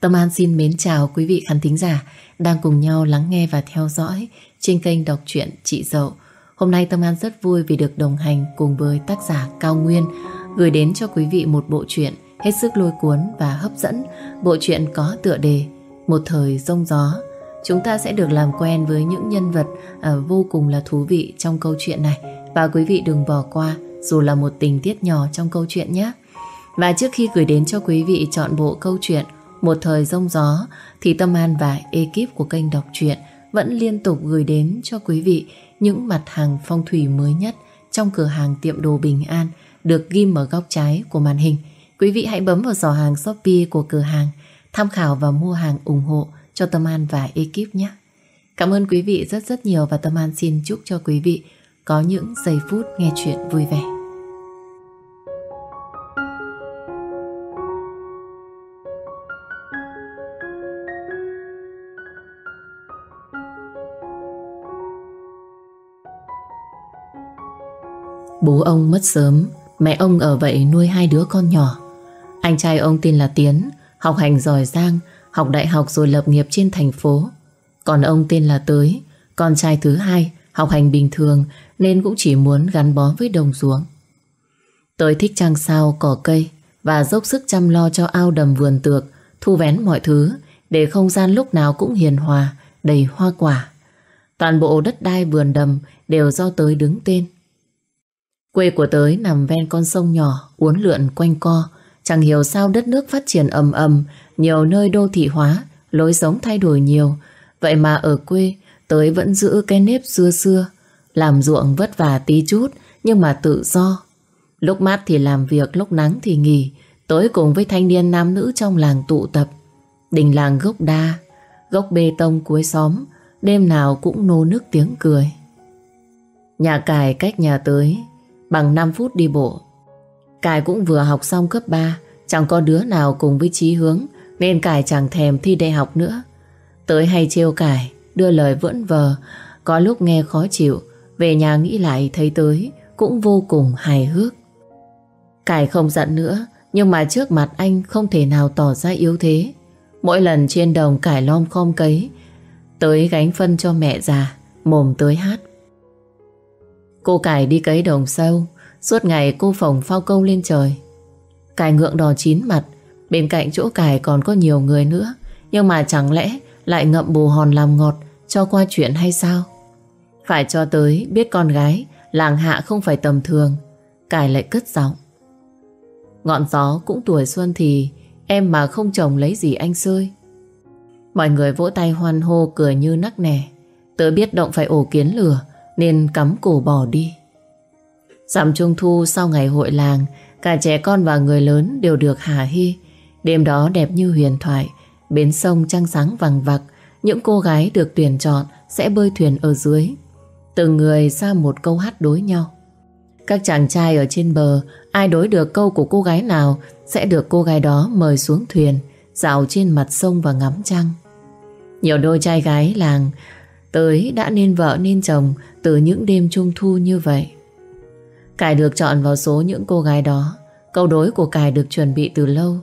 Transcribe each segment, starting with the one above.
Tâm An xin mến chào quý vị khán thính giả đang cùng nhau lắng nghe và theo dõi trên kênh đọc truyện Chị Dậu. Hôm nay Tâm An rất vui vì được đồng hành cùng với tác giả Cao Nguyên, gửi đến cho quý vị một bộ truyện hết sức lôi cuốn và hấp dẫn. Bộ truyện có tựa đề Một thời rông gió. Chúng ta sẽ được làm quen với những nhân vật à, vô cùng là thú vị trong câu chuyện này và quý vị đừng bỏ qua, dù là một tình tiết nhỏ trong câu chuyện nhé. Và trước khi gửi đến cho quý vị chọn bộ câu chuyện một thời rông gió, thì Tâm An và ekip của kênh đọc truyện vẫn liên tục gửi đến cho quý vị những mặt hàng phong thủy mới nhất trong cửa hàng tiệm đồ Bình An được ghim ở góc trái của màn hình. Quý vị hãy bấm vào giỏ hàng Shopee của cửa hàng, tham khảo và mua hàng ủng hộ cho Tâm An và ekip nhé. Cảm ơn quý vị rất rất nhiều và Tâm An xin chúc cho quý vị có những giây phút nghe chuyện vui vẻ. Bố ông mất sớm, mẹ ông ở vậy nuôi hai đứa con nhỏ. Anh trai ông tên là Tiến, học hành giỏi giang, học đại học rồi lập nghiệp trên thành phố. Còn ông tên là Tới, con trai thứ hai, học hành bình thường nên cũng chỉ muốn gắn bó với đồng ruộng. Tới thích trăng sao, cỏ cây và dốc sức chăm lo cho ao đầm vườn tược, thu vén mọi thứ để không gian lúc nào cũng hiền hòa, đầy hoa quả. Toàn bộ đất đai vườn đầm đều do tới đứng tên. Quê của tới nằm ven con sông nhỏ, uốn lượn quanh co. Chẳng hiểu sao đất nước phát triển ầm ầm, nhiều nơi đô thị hóa, lối sống thay đổi nhiều. Vậy mà ở quê, tới vẫn giữ cái nếp xưa xưa. Làm ruộng vất vả tí chút, nhưng mà tự do. Lúc mát thì làm việc, lúc nắng thì nghỉ. Tối cùng với thanh niên nam nữ trong làng tụ tập. Đình làng gốc đa, gốc bê tông cuối xóm, đêm nào cũng nô nức tiếng cười. Nhà cài cách nhà tới bằng 5 phút đi bộ. Cải cũng vừa học xong cấp 3, chẳng có đứa nào cùng với chí hướng, nên Cải chẳng thèm thi đại học nữa. Tới hay trêu Cải, đưa lời vẫn vờ, có lúc nghe khó chịu, về nhà nghĩ lại thấy tới cũng vô cùng hài hước. Cải không giận nữa, nhưng mà trước mặt anh không thể nào tỏ ra yếu thế. Mỗi lần trên đồng cải lom khom cấy, tới gánh phân cho mẹ già, mồm tới hát. Cô cải đi cấy đồng sâu, Suốt ngày cô phồng phao câu lên trời. Cải ngượng đỏ chín mặt, Bên cạnh chỗ cải còn có nhiều người nữa, Nhưng mà chẳng lẽ Lại ngậm bù hòn làm ngọt Cho qua chuyện hay sao? Phải cho tới biết con gái, Làng hạ không phải tầm thường Cải lại cất giọng. Ngọn gió cũng tuổi xuân thì Em mà không chồng lấy gì anh xơi. Mọi người vỗ tay hoan hô, cười như nắc nẻ. Tớ biết động phải ổ kiến lửa nên cắm cổ bỏ đi. Dặm trung thu sau ngày hội làng, cả trẻ con và người lớn đều được hà hy. Đêm đó đẹp như huyền thoại, bến sông trăng sáng vàng vặc, những cô gái được tuyển chọn sẽ bơi thuyền ở dưới. Từng người ra một câu hát đối nhau. Các chàng trai ở trên bờ, ai đối được câu của cô gái nào sẽ được cô gái đó mời xuống thuyền, dạo trên mặt sông và ngắm trăng. Nhiều đôi trai gái làng tới đã nên vợ nên chồng từ những đêm trung thu như vậy. Cải được chọn vào số những cô gái đó. Câu đối của Cải được chuẩn bị từ lâu.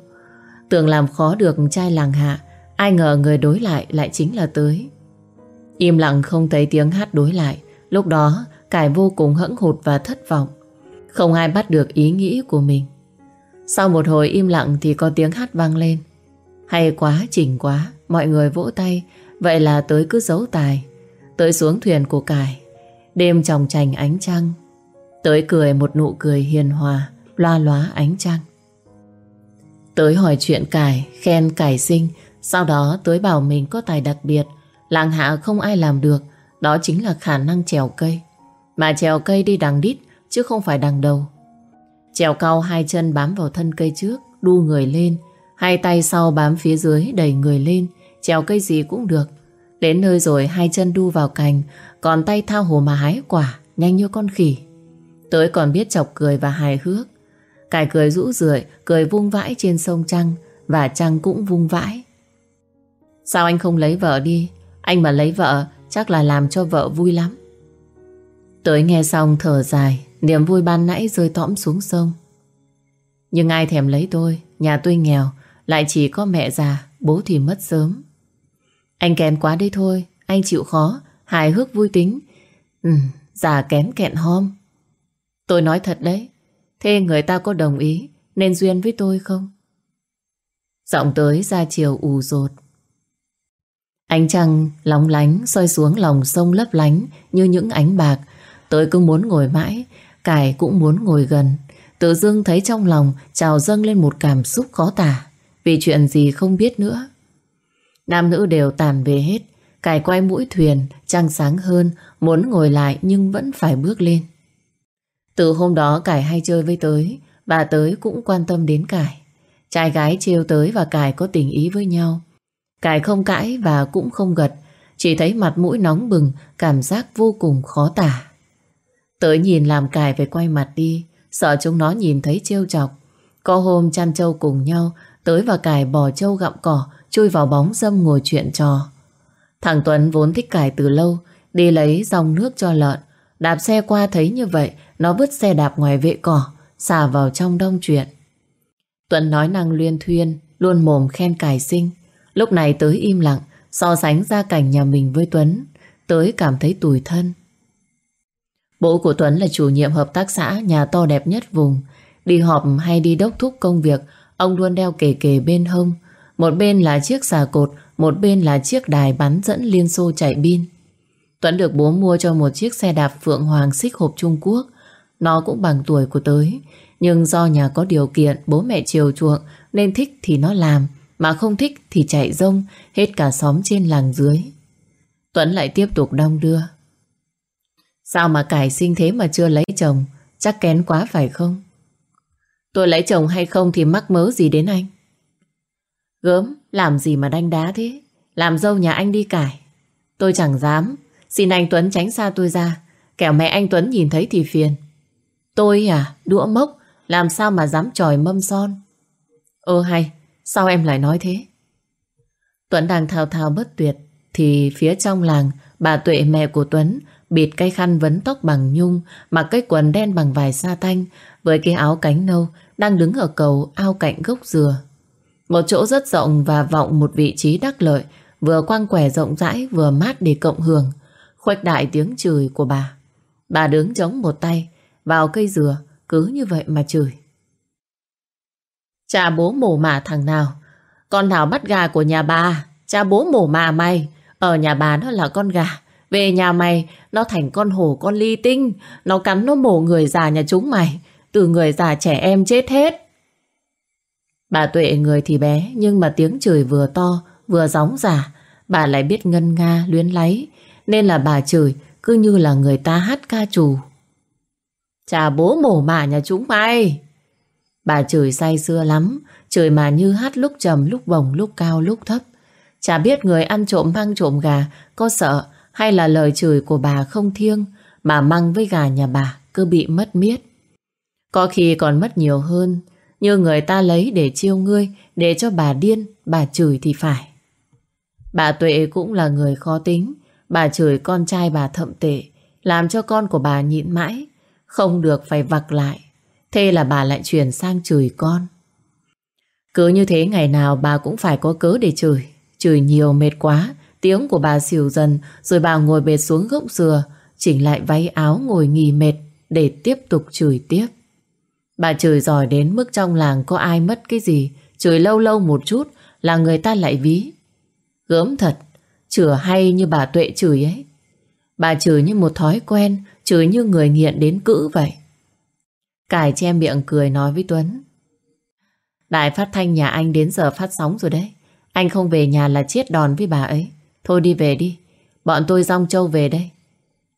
Tưởng làm khó được trai làng hạ, ai ngờ người đối lại lại chính là tới. Im lặng không thấy tiếng hát đối lại, lúc đó Cải vô cùng hẫng hụt và thất vọng. Không ai bắt được ý nghĩ của mình. Sau một hồi im lặng thì có tiếng hát vang lên. Hay quá, chỉnh quá, mọi người vỗ tay, vậy là tới cứ giấu tài. Tới xuống thuyền của Cải. Đêm tròng trành ánh trăng. Tới cười một nụ cười hiền hòa, Loa lóa ánh trăng. Tới hỏi chuyện Cải, Khen Cải sinh. Sau đó tới bảo mình có tài đặc biệt. Làng hạ không ai làm được. Đó chính là khả năng trèo cây. Mà trèo cây đi đằng đít, Chứ không phải đằng đầu. Trèo cao hai chân bám vào thân cây trước, Đu người lên. Hai tay sau bám phía dưới đẩy người lên. Trèo cây gì cũng được. Đến nơi rồi hai chân đu vào cành, Còn tay thao hồ mà hái quả, Nhanh như con khỉ. Tới còn biết chọc cười và hài hước. Cải cười rũ rượi, Cười vung vãi trên sông Trăng, Và Trăng cũng vung vãi. Sao anh không lấy vợ đi? Anh mà lấy vợ, Chắc là làm cho vợ vui lắm. Tới nghe xong thở dài, Niềm vui ban nãy rơi tõm xuống sông. Nhưng ai thèm lấy tôi, Nhà tôi nghèo, Lại chỉ có mẹ già, bố thì mất sớm. Anh kém quá đấy thôi, anh chịu khó, hài hước vui tính. Ừ, già kém kẹn hom. Tôi nói thật đấy, thế người ta có đồng ý nên duyên với tôi không? Giọng tới ra chiều ù rột. Ánh trăng lóng lánh soi xuống lòng sông lấp lánh như những ánh bạc. Tôi cứ muốn ngồi mãi, Cải cũng muốn ngồi gần. Tự dưng thấy trong lòng trào dâng lên một cảm xúc khó tả. Vì chuyện gì không biết nữa. Nam nữ đều tàn về hết. Cải quay mũi thuyền, trăng sáng hơn, muốn ngồi lại nhưng vẫn phải bước lên. Từ hôm đó Cải hay chơi với Tới, bà Tới cũng quan tâm đến Cải. Trai gái trêu Tới và Cải có tình ý với nhau. Cải không cãi và cũng không gật, chỉ thấy mặt mũi nóng bừng, cảm giác vô cùng khó tả. Tới nhìn làm Cải phải quay mặt đi, sợ chúng nó nhìn thấy trêu chọc. Có hôm chăn trâu cùng nhau, Tới và cài bò trâu gặm cỏ, chui vào bóng dâm ngồi chuyện trò. Thằng Tuấn vốn thích cài từ lâu, đi lấy dòng nước cho lợn. Đạp xe qua thấy như vậy, nó vứt xe đạp ngoài vệ cỏ, xả vào trong đông chuyện. Tuấn nói năng luyên thuyên, luôn mồm khen Cải sinh. Lúc này tới im lặng, so sánh ra cảnh nhà mình với Tuấn, tới cảm thấy tủi thân. Bố của Tuấn là chủ nhiệm hợp tác xã nhà to đẹp nhất vùng. Đi họp hay đi đốc thúc công việc, ông luôn đeo kề kề bên hông. Một bên là chiếc xà cột, một bên là chiếc đài bắn dẫn liên xô chạy pin. Tuấn được bố mua cho một chiếc xe đạp Phượng Hoàng xích hộp Trung Quốc. Nó cũng bằng tuổi của tới. Nhưng do nhà có điều kiện, bố mẹ chiều chuộng nên thích thì nó làm. Mà không thích thì chạy rông hết cả xóm trên làng dưới. Tuấn lại tiếp tục đong đưa. Sao mà cải sinh thế mà chưa lấy chồng? Chắc kén quá phải không? Tôi lấy chồng hay không thì mắc mớ gì đến anh? Gớm, làm gì mà đanh đá thế? Làm dâu nhà anh đi cải. Tôi chẳng dám. Xin anh Tuấn tránh xa tôi ra. Kẻo mẹ anh Tuấn nhìn thấy thì phiền. Tôi à, đũa mốc, làm sao mà dám tròi mâm son? Ơ hay, sao em lại nói thế? Tuấn đang thao thao bất tuyệt, thì phía trong làng, bà Tuệ mẹ của Tuấn bịt cái khăn vấn tóc bằng nhung, mặc cái quần đen bằng vải sa tanh, với cái áo cánh nâu, đang đứng ở cầu ao cạnh gốc dừa. Một chỗ rất rộng và vọng một vị trí đắc lợi, vừa quang quẻ rộng rãi vừa mát để cộng hưởng, khuếch đại tiếng chửi của bà. Bà đứng chống một tay, vào cây dừa, cứ như vậy mà chửi. Cha bố mổ mả thằng nào, con nào bắt gà của nhà bà, cha bố mổ mả mày, ở nhà bà nó là con gà, về nhà mày nó thành con hổ con ly tinh, nó cắn nó mổ người già nhà chúng mày, từ người già trẻ em chết hết. Bà Tuệ người thì bé nhưng mà tiếng chửi vừa to vừa gióng giả, bà lại biết ngân nga luyến láy, nên là bà chửi cứ như là người ta hát ca trù. Chà bố mổ mả nhà chúng mày. Bà chửi say xưa lắm, chửi mà như hát lúc trầm lúc bồng lúc cao lúc thấp. Chả biết người ăn trộm măng trộm gà có sợ hay là lời chửi của bà không thiêng mà măng với gà nhà bà cứ bị mất miết. Có khi còn mất nhiều hơn. Như người ta lấy để chiêu ngươi để cho bà điên, bà chửi thì phải. Bà Tuệ cũng là người khó tính. Bà chửi con trai bà thậm tệ làm cho con của bà nhịn mãi không được phải vặc lại. Thế là bà lại chuyển sang chửi con. Cứ như thế ngày nào bà cũng phải có cớ để chửi. Chửi nhiều mệt quá Tiếng của bà xỉu dần Rồi bà ngồi bệt xuống gốc dừa Chỉnh lại váy áo ngồi nghỉ mệt Để tiếp tục chửi tiếp. Bà chửi giỏi đến mức trong làng Có ai mất cái gì, Chửi lâu lâu một chút là người ta lại ví. Gớm thật, Chửa hay như bà Tuệ chửi ấy. Bà chửi như một thói quen, Chửi như người nghiện đến cữ vậy. Cải che miệng cười nói với Tuấn. Đài phát thanh nhà anh đến giờ phát sóng rồi đấy. Anh không về nhà là chết đòn với bà ấy. Thôi đi về đi, Bọn tôi rong châu về đây.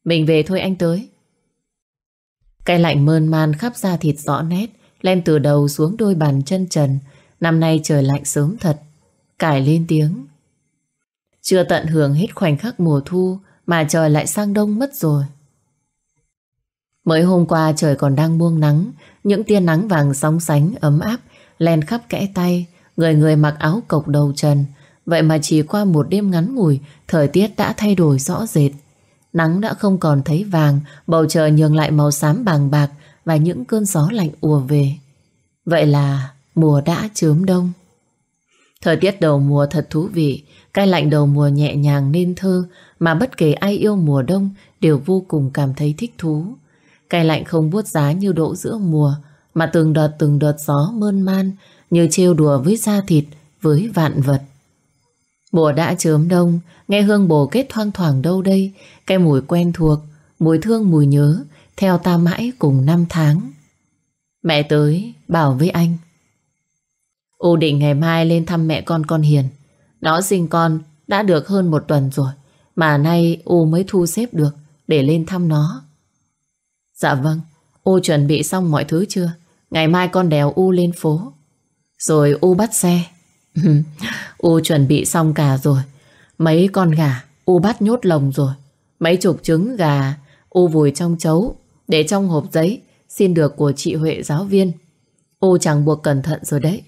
Mình về thôi anh tới. Cái lạnh mơn man khắp da thịt rõ nét Lên từ đầu xuống đôi bàn chân trần Năm nay trời lạnh sớm thật Cải lên tiếng Chưa tận hưởng hết khoảnh khắc mùa thu Mà trời lại sang đông mất rồi Mới hôm qua trời còn đang buông nắng, những tia nắng vàng sóng sánh ấm áp len khắp kẽ tay, người người mặc áo cộc đầu trần. Vậy mà chỉ qua một đêm ngắn ngủi, thời tiết đã thay đổi rõ rệt. Nắng đã không còn thấy vàng, bầu trời nhường lại màu xám bàng bạc và những cơn gió lạnh ùa về. Vậy là mùa đã chớm đông. Thời tiết đầu mùa thật thú vị, cái lạnh đầu mùa nhẹ nhàng nên thơ mà bất kể ai yêu mùa đông đều vô cùng cảm thấy thích thú. Cái lạnh không buốt giá như độ giữa mùa mà từng đợt từng đợt gió mơn man như trêu đùa với da thịt, với vạn vật. Mùa đã chớm đông, nghe hương bồ kết thoang thoảng đâu đây, cái mùi quen thuộc, mùi thương mùi nhớ, theo ta mãi cùng năm tháng. Mẹ tới, bảo với anh. U định ngày mai lên thăm mẹ con con Hiền. Nó sinh con đã được hơn một tuần rồi, mà nay U mới thu xếp được để lên thăm nó. Dạ vâng, U chuẩn bị xong mọi thứ chưa? Ngày mai con đèo U lên phố. Rồi U bắt xe. U chuẩn bị xong cả rồi. Mấy con gà U bắt nhốt lồng rồi. Mấy chục trứng gà U vùi trong chấu để trong hộp giấy xin được của chị Huệ giáo viên. U chẳng buộc cẩn thận rồi đấy.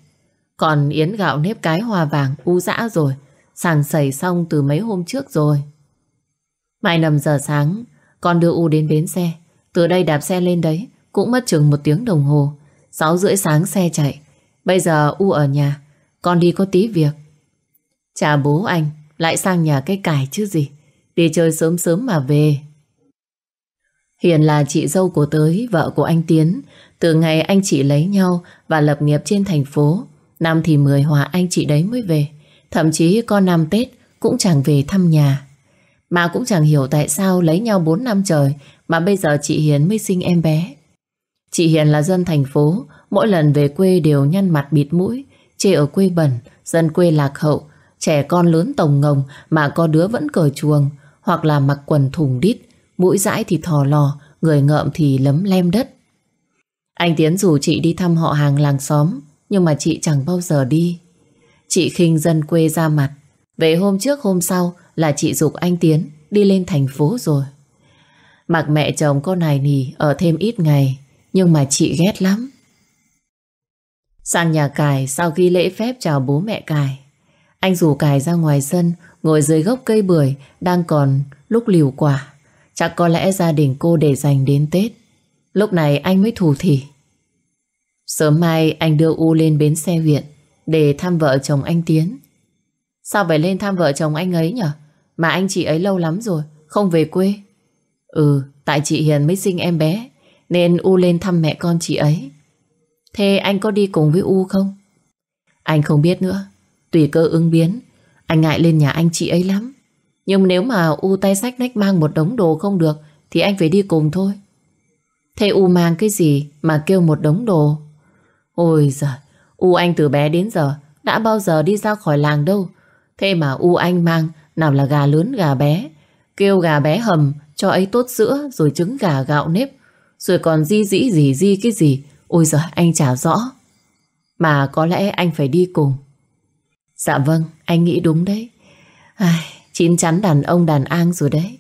Còn yến gạo nếp cái hoa vàng U dã rồi. Sàng sẩy xong từ mấy hôm trước rồi. Mai 5 giờ sáng con đưa U đến bến xe. Từ đây đạp xe lên đấy cũng mất chừng một tiếng đồng hồ. 6 rưỡi sáng xe chạy. Bây giờ U ở nhà, con đi có tí việc. Chà bố anh, lại sang nhà cái cải chứ gì. Đi chơi sớm sớm mà về. Hiền là chị dâu của Tới, vợ của anh Tiến. Từ ngày anh chị lấy nhau và lập nghiệp trên thành phố, năm thì mười hòa anh chị đấy mới về. Thậm chí con năm Tết cũng chẳng về thăm nhà. Mà cũng chẳng hiểu tại sao lấy nhau 4 năm trời mà bây giờ chị Hiền mới sinh em bé. Chị Hiền là dân thành phố, mỗi lần về quê đều nhăn mặt bịt mũi, chê ở quê bẩn, dân quê lạc hậu, trẻ con lớn tổng ngồng mà có đứa vẫn cởi chuồng, hoặc là mặc quần thùng đít, mũi dãi thì thò lò, người ngợm thì lấm lem đất. Anh Tiến rủ chị đi thăm họ hàng làng xóm, nhưng mà chị chẳng bao giờ đi. Chị khinh dân quê ra mặt, về hôm trước hôm sau là chị dục anh Tiến đi lên thành phố rồi. Mặc mẹ chồng con này nì ở thêm ít ngày, nhưng mà chị ghét lắm. Sang nhà cài sau khi lễ phép chào bố mẹ cài anh rủ Cải ra ngoài sân, ngồi dưới gốc cây bưởi, đang còn lúc liều quả. Chắc có lẽ gia đình cô để dành đến Tết. Lúc này anh mới thủ thỉ. Sớm mai anh đưa U lên bến xe huyện để thăm vợ chồng anh Tiến. Sao phải lên thăm vợ chồng anh ấy nhỉ? Mà anh chị ấy lâu lắm rồi, không về quê. Ừ, tại chị Hiền mới sinh em bé, nên U lên thăm mẹ con chị ấy. Thế anh có đi cùng với U không? Anh không biết nữa. Tùy cơ ứng biến. Anh ngại lên nhà anh chị ấy lắm. Nhưng nếu mà U tay sách nách mang một đống đồ không được thì anh phải đi cùng thôi. Thế U mang cái gì mà kêu một đống đồ? Ôi giời, U anh từ bé đến giờ đã bao giờ đi ra khỏi làng đâu. Thế mà U anh mang nào là gà lớn gà bé. Kêu gà bé hầm cho ấy tốt sữa rồi trứng gà gạo nếp. Rồi còn di dĩ gì di cái gì Ôi giời anh chả rõ Mà có lẽ anh phải đi cùng Dạ vâng Anh nghĩ đúng đấy. Ai, Chín chắn đàn ông đàn an rồi đấy.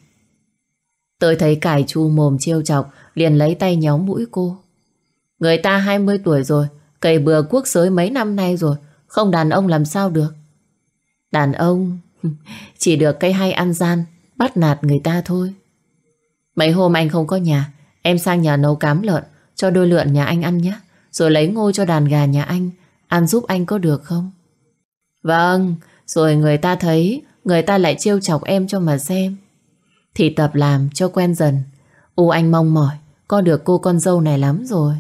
Tôi thấy cải chu mồm trêu chọc Liền lấy tay nhóm mũi cô. Người ta 20 tuổi rồi Cày bừa quốc giới mấy năm nay rồi Không đàn ông làm sao được. Đàn ông Chỉ được cây hay ăn gian Bắt nạt người ta thôi. Mấy hôm anh không có nhà Em sang nhà nấu cám lợn cho đôi lượn nhà anh ăn nhé Rồi lấy ngô cho đàn gà nhà anh Ăn giúp anh có được không? Vâng Rồi người ta thấy Người ta lại trêu chọc em cho mà xem. Thì tập làm cho quen dần. U anh mong mỏi Có được cô con dâu này lắm rồi.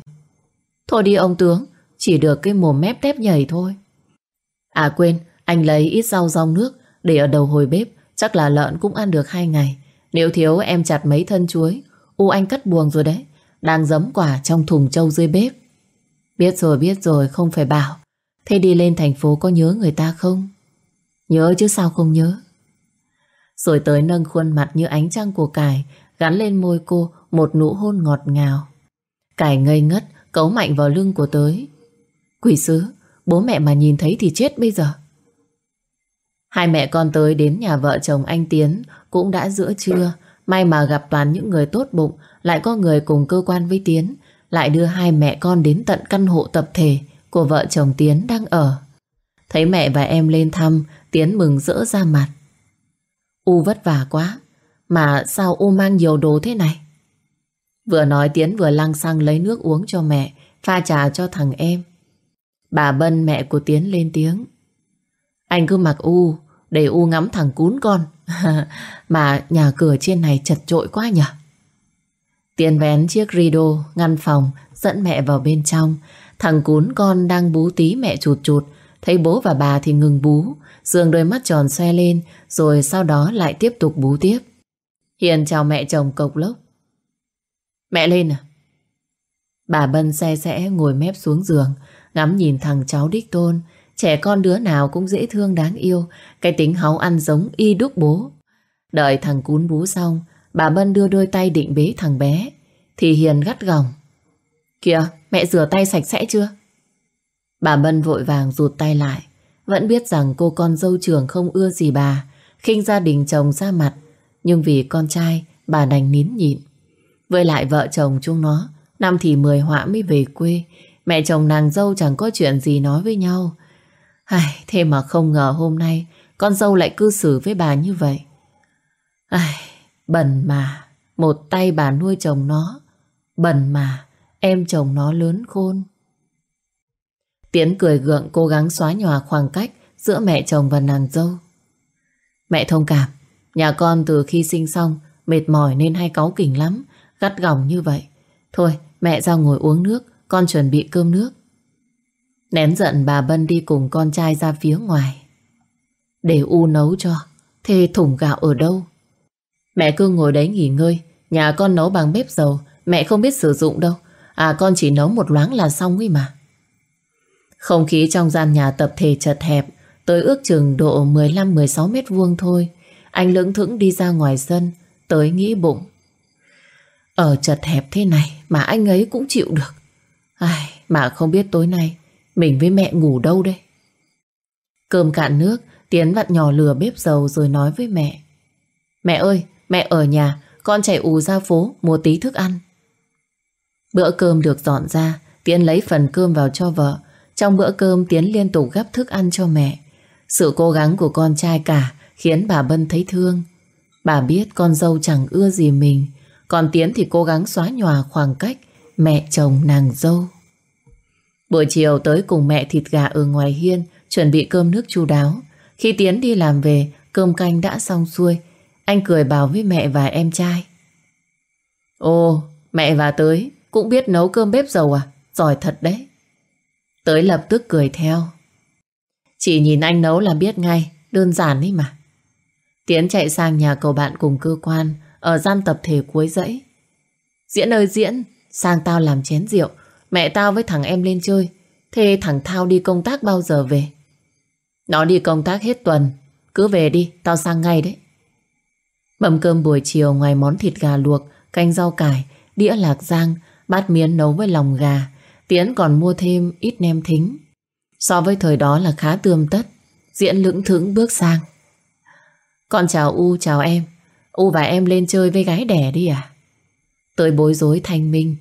Thôi đi ông tướng Chỉ được cái mồm mép tép nhảy thôi. À quên Anh lấy ít rau rong nước Để ở đầu hồi bếp Chắc là lợn cũng ăn được hai ngày. Nếu thiếu em chặt mấy thân chuối. U anh cắt buồng rồi đấy đang giấm quả trong thùng trâu dưới bếp. Biết rồi, biết rồi, không phải bảo. Thế đi lên thành phố có nhớ người ta không? Nhớ chứ sao không nhớ? Rồi tới nâng khuôn mặt như ánh trăng của cải, gắn lên môi cô một nụ hôn ngọt ngào. Cải ngây ngất, cấu mạnh vào lưng của tới. Quỷ sứ, bố mẹ mà nhìn thấy thì chết bây giờ. Hai mẹ con tới đến nhà vợ chồng anh Tiến cũng đã giữa trưa. May mà gặp toàn những người tốt bụng lại có người cùng cơ quan với Tiến lại đưa hai mẹ con đến tận căn hộ tập thể của vợ chồng Tiến đang ở. Thấy mẹ và em lên thăm, Tiến mừng rỡ ra mặt. U vất vả quá, mà sao U mang nhiều đồ thế này? Vừa nói Tiến vừa lăng xăng lấy nước uống cho mẹ, pha trà cho thằng em. Bà Bân mẹ của Tiến lên tiếng. Anh cứ mặc U để U ngắm thằng cún con. mà nhà cửa trên này chật trội quá nhỉ? Tiến vén chiếc rideau ngăn phòng dẫn mẹ vào bên trong. Thằng cún con đang bú tí mẹ chụt chụt. Thấy bố và bà thì ngừng bú. Dương đôi mắt tròn xoe lên rồi sau đó lại tiếp tục bú tiếp. Hiền chào mẹ chồng cộc lốc. Mẹ lên à? Bà Bân xe sẽ ngồi mép xuống giường, ngắm nhìn thằng cháu đích tôn. Trẻ con đứa nào cũng dễ thương đáng yêu, cái tính háu ăn giống y đúc bố. Đợi thằng cún bú xong, bà Bân đưa đôi tay định bế thằng bé. Thì Hiền gắt gỏng. Kìa, mẹ rửa tay sạch sẽ chưa? Bà Bân vội vàng rụt tay lại. Vẫn biết rằng cô con dâu trưởng không ưa gì bà, khinh gia đình chồng ra mặt. Nhưng vì con trai, bà đành nín nhịn. Với lại vợ chồng chúng nó, năm thì mười họa mới về quê. Mẹ chồng nàng dâu chẳng có chuyện gì nói với nhau. Ai, thế mà không ngờ hôm nay con dâu lại cư xử với bà như vậy. Ai, bẩn mà, một tay bà nuôi chồng nó. Bẩn mà, em chồng nó lớn khôn. Tiến cười gượng cố gắng xóa nhòa khoảng cách giữa mẹ chồng và nàng dâu. Mẹ thông cảm, nhà con từ khi sinh xong mệt mỏi nên hay cáu kỉnh lắm, gắt gỏng như vậy. Thôi, mẹ ra ngồi uống nước, con chuẩn bị cơm nước. Nén giận bà Bân đi cùng con trai ra phía ngoài. Để U nấu cho, thế thùng gạo ở đâu? Mẹ cứ ngồi đấy nghỉ ngơi, nhà con nấu bằng bếp dầu, mẹ không biết sử dụng đâu. À con chỉ nấu một loáng là xong ấy mà. Không khí trong gian nhà tập thể chật hẹp, tới ước chừng độ 15-16 mét vuông thôi. Anh lững thững đi ra ngoài sân, tới nghĩ bụng. Ở chật hẹp thế này mà anh ấy cũng chịu được. Ai, mà không biết tối nay mình với mẹ ngủ đâu đây. Cơm cạn nước, Tiến vặn nhỏ lửa bếp dầu rồi nói với mẹ. Mẹ ơi, mẹ ở nhà, con chạy ù ra phố mua tí thức ăn. Bữa cơm được dọn ra, Tiến lấy phần cơm vào cho vợ. Trong bữa cơm Tiến liên tục gấp thức ăn cho mẹ. Sự cố gắng của con trai cả khiến bà Bân thấy thương. Bà biết con dâu chẳng ưa gì mình, còn Tiến thì cố gắng xóa nhòa khoảng cách mẹ chồng nàng dâu. Buổi chiều tới cùng mẹ thịt gà ở ngoài hiên chuẩn bị cơm nước chu đáo. Khi Tiến đi làm về, cơm canh đã xong xuôi. Anh cười bảo với mẹ và em trai. ô mẹ và tới cũng biết nấu cơm bếp dầu à? Giỏi thật đấy. Tới lập tức cười theo. Chỉ nhìn anh nấu là biết ngay, đơn giản ấy mà. Tiến chạy sang nhà cậu bạn cùng cơ quan, ở gian tập thể cuối dãy. Diễn ơi Diễn, sang tao làm chén rượu, mẹ tao với thằng em lên chơi. Thế thằng Thao đi công tác bao giờ về? Nó đi công tác hết tuần, cứ về đi, tao sang ngay đấy. Mâm cơm buổi chiều ngoài món thịt gà luộc, canh rau cải, đĩa lạc giang bát miến nấu với lòng gà, Tiến còn mua thêm ít nem thính. So với thời đó là khá tươm tất, Diễn lững thững bước sang. Con chào U, chào em. U và em lên chơi với gái đẻ đi à? Tới bối rối thanh minh.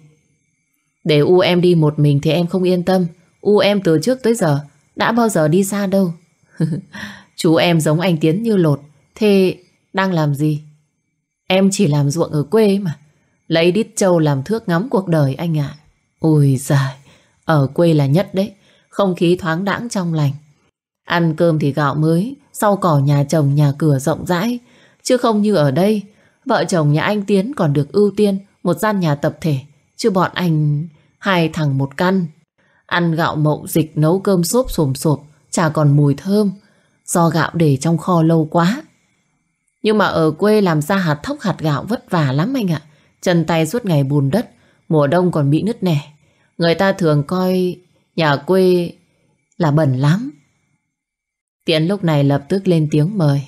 Để U em đi một mình thì em không yên tâm. U em từ trước tới giờ đã bao giờ đi xa đâu. Chú em giống anh Tiến như lột. Thế đang làm gì? Em chỉ làm ruộng ở quê mà. Lấy đít trâu làm thước ngắm cuộc đời anh ạ. Ôi giời, ở quê là nhất đấy. Không khí thoáng đãng trong lành. Ăn cơm thì gạo mới, sau cỏ nhà chồng nhà cửa rộng rãi. Chứ không như ở đây, vợ chồng nhà anh Tiến còn được ưu tiên một gian nhà tập thể. Chứ bọn anh hai thằng một căn. Ăn gạo mậu dịch nấu cơm xốp xồm xộp, chả còn mùi thơm. Do gạo để trong kho lâu quá. Nhưng mà ở quê làm ra hạt thóc hạt gạo vất vả lắm anh ạ. Chân tay suốt ngày bùn đất, mùa đông còn bị nứt nẻ. Người ta thường coi nhà quê là bẩn lắm. Tiễn lúc này lập tức lên tiếng mời.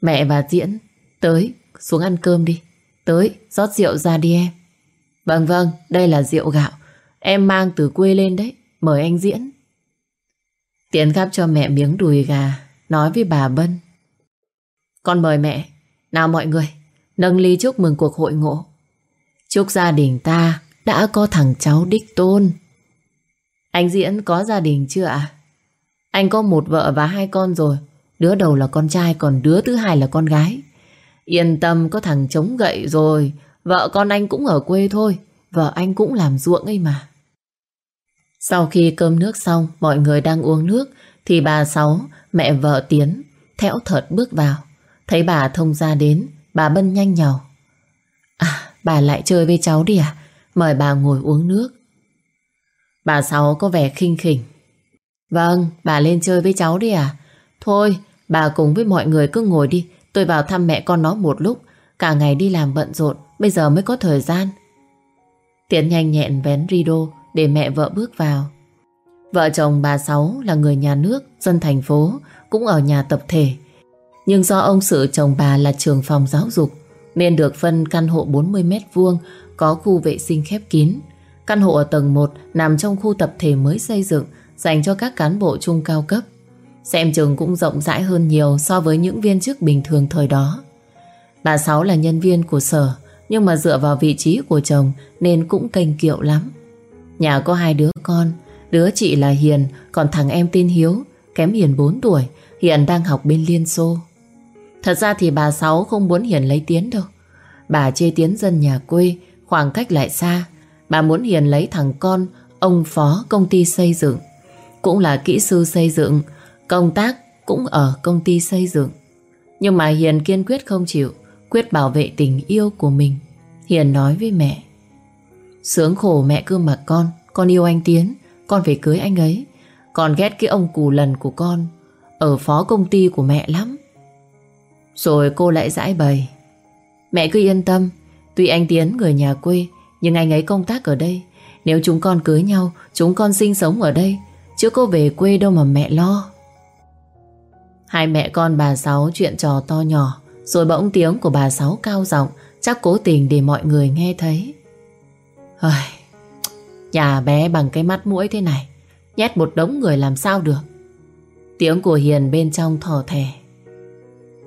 Mẹ và Diễn, tới, xuống ăn cơm đi. Tới, rót rượu ra đi em. Vâng vâng, đây là rượu gạo. Em mang từ quê lên đấy, mời anh Diễn. Tiến gắp cho mẹ miếng đùi gà, nói với bà Bân. Con mời mẹ, nào mọi người, nâng ly chúc mừng cuộc hội ngộ. Chúc gia đình ta đã có thằng cháu đích tôn. Anh Diễn có gia đình chưa ạ? Anh có một vợ và hai con rồi. Đứa đầu là con trai, còn đứa thứ hai là con gái. Yên tâm có thằng chống gậy rồi. Vợ con anh cũng ở quê thôi. Vợ anh cũng làm ruộng ấy mà. Sau khi cơm nước xong, mọi người đang uống nước, thì bà Sáu Mẹ vợ Tiến Thẽo thợt bước vào Thấy bà thông ra đến Bà Bân nhanh nhào. À bà lại chơi với cháu đi à? Mời bà ngồi uống nước. Bà Sáu có vẻ khinh khỉnh. Vâng bà lên chơi với cháu đi à? Thôi, bà cùng với mọi người cứ ngồi đi. Tôi vào thăm mẹ con nó một lúc. Cả ngày đi làm bận rộn, Bây giờ mới có thời gian. Tiến nhanh nhẹn vén rido Để mẹ vợ bước vào. Vợ chồng bà Sáu là người nhà nước, Dân thành phố, Cũng ở nhà tập thể. Nhưng do ông sự chồng bà là trường phòng giáo dục, Nên được phân căn hộ 40 mét vuông, Có khu vệ sinh khép kín. Căn hộ ở tầng 1 Nằm trong khu tập thể mới xây dựng, Dành cho các cán bộ trung cao cấp. Xem chừng cũng rộng rãi hơn nhiều So với những viên chức bình thường thời đó. Bà Sáu là nhân viên của sở, Nhưng mà dựa vào vị trí của chồng Nên cũng kênh kiệu lắm. Nhà có hai đứa con, Đứa chị là Hiền, Còn thằng em tên Hiếu, Kém Hiền 4 tuổi, Hiện đang học bên Liên Xô. Thật ra thì bà Sáu không muốn Hiền lấy Tiến đâu. Bà chê Tiến dân nhà quê, Khoảng cách lại xa. Bà muốn Hiền lấy thằng con, Ông phó công ty xây dựng. Cũng là kỹ sư xây dựng, Công tác cũng ở công ty xây dựng. Nhưng mà Hiền kiên quyết không chịu, Quyết bảo vệ tình yêu của mình. Hiền nói với mẹ, Sướng khổ mẹ cứ mặc con Con yêu anh Tiến, Con phải cưới anh ấy. Con ghét cái ông cù lần của con. Ở phó công ty của mẹ lắm rồi cô lại giải bày. Mẹ cứ yên tâm Tuy anh Tiến người nhà quê Nhưng anh ấy công tác ở đây. Nếu chúng con cưới nhau Chúng con sinh sống ở đây. Chứ có về quê đâu mà mẹ lo. Hai mẹ con bà Sáu chuyện trò to nhỏ Rồi bỗng tiếng của bà Sáu cao giọng Chắc cố tình để mọi người nghe thấy. Ơi, Nhà bé bằng cái mắt mũi thế này Nhét một đống người làm sao được? Tiếng của Hiền bên trong thở thẻ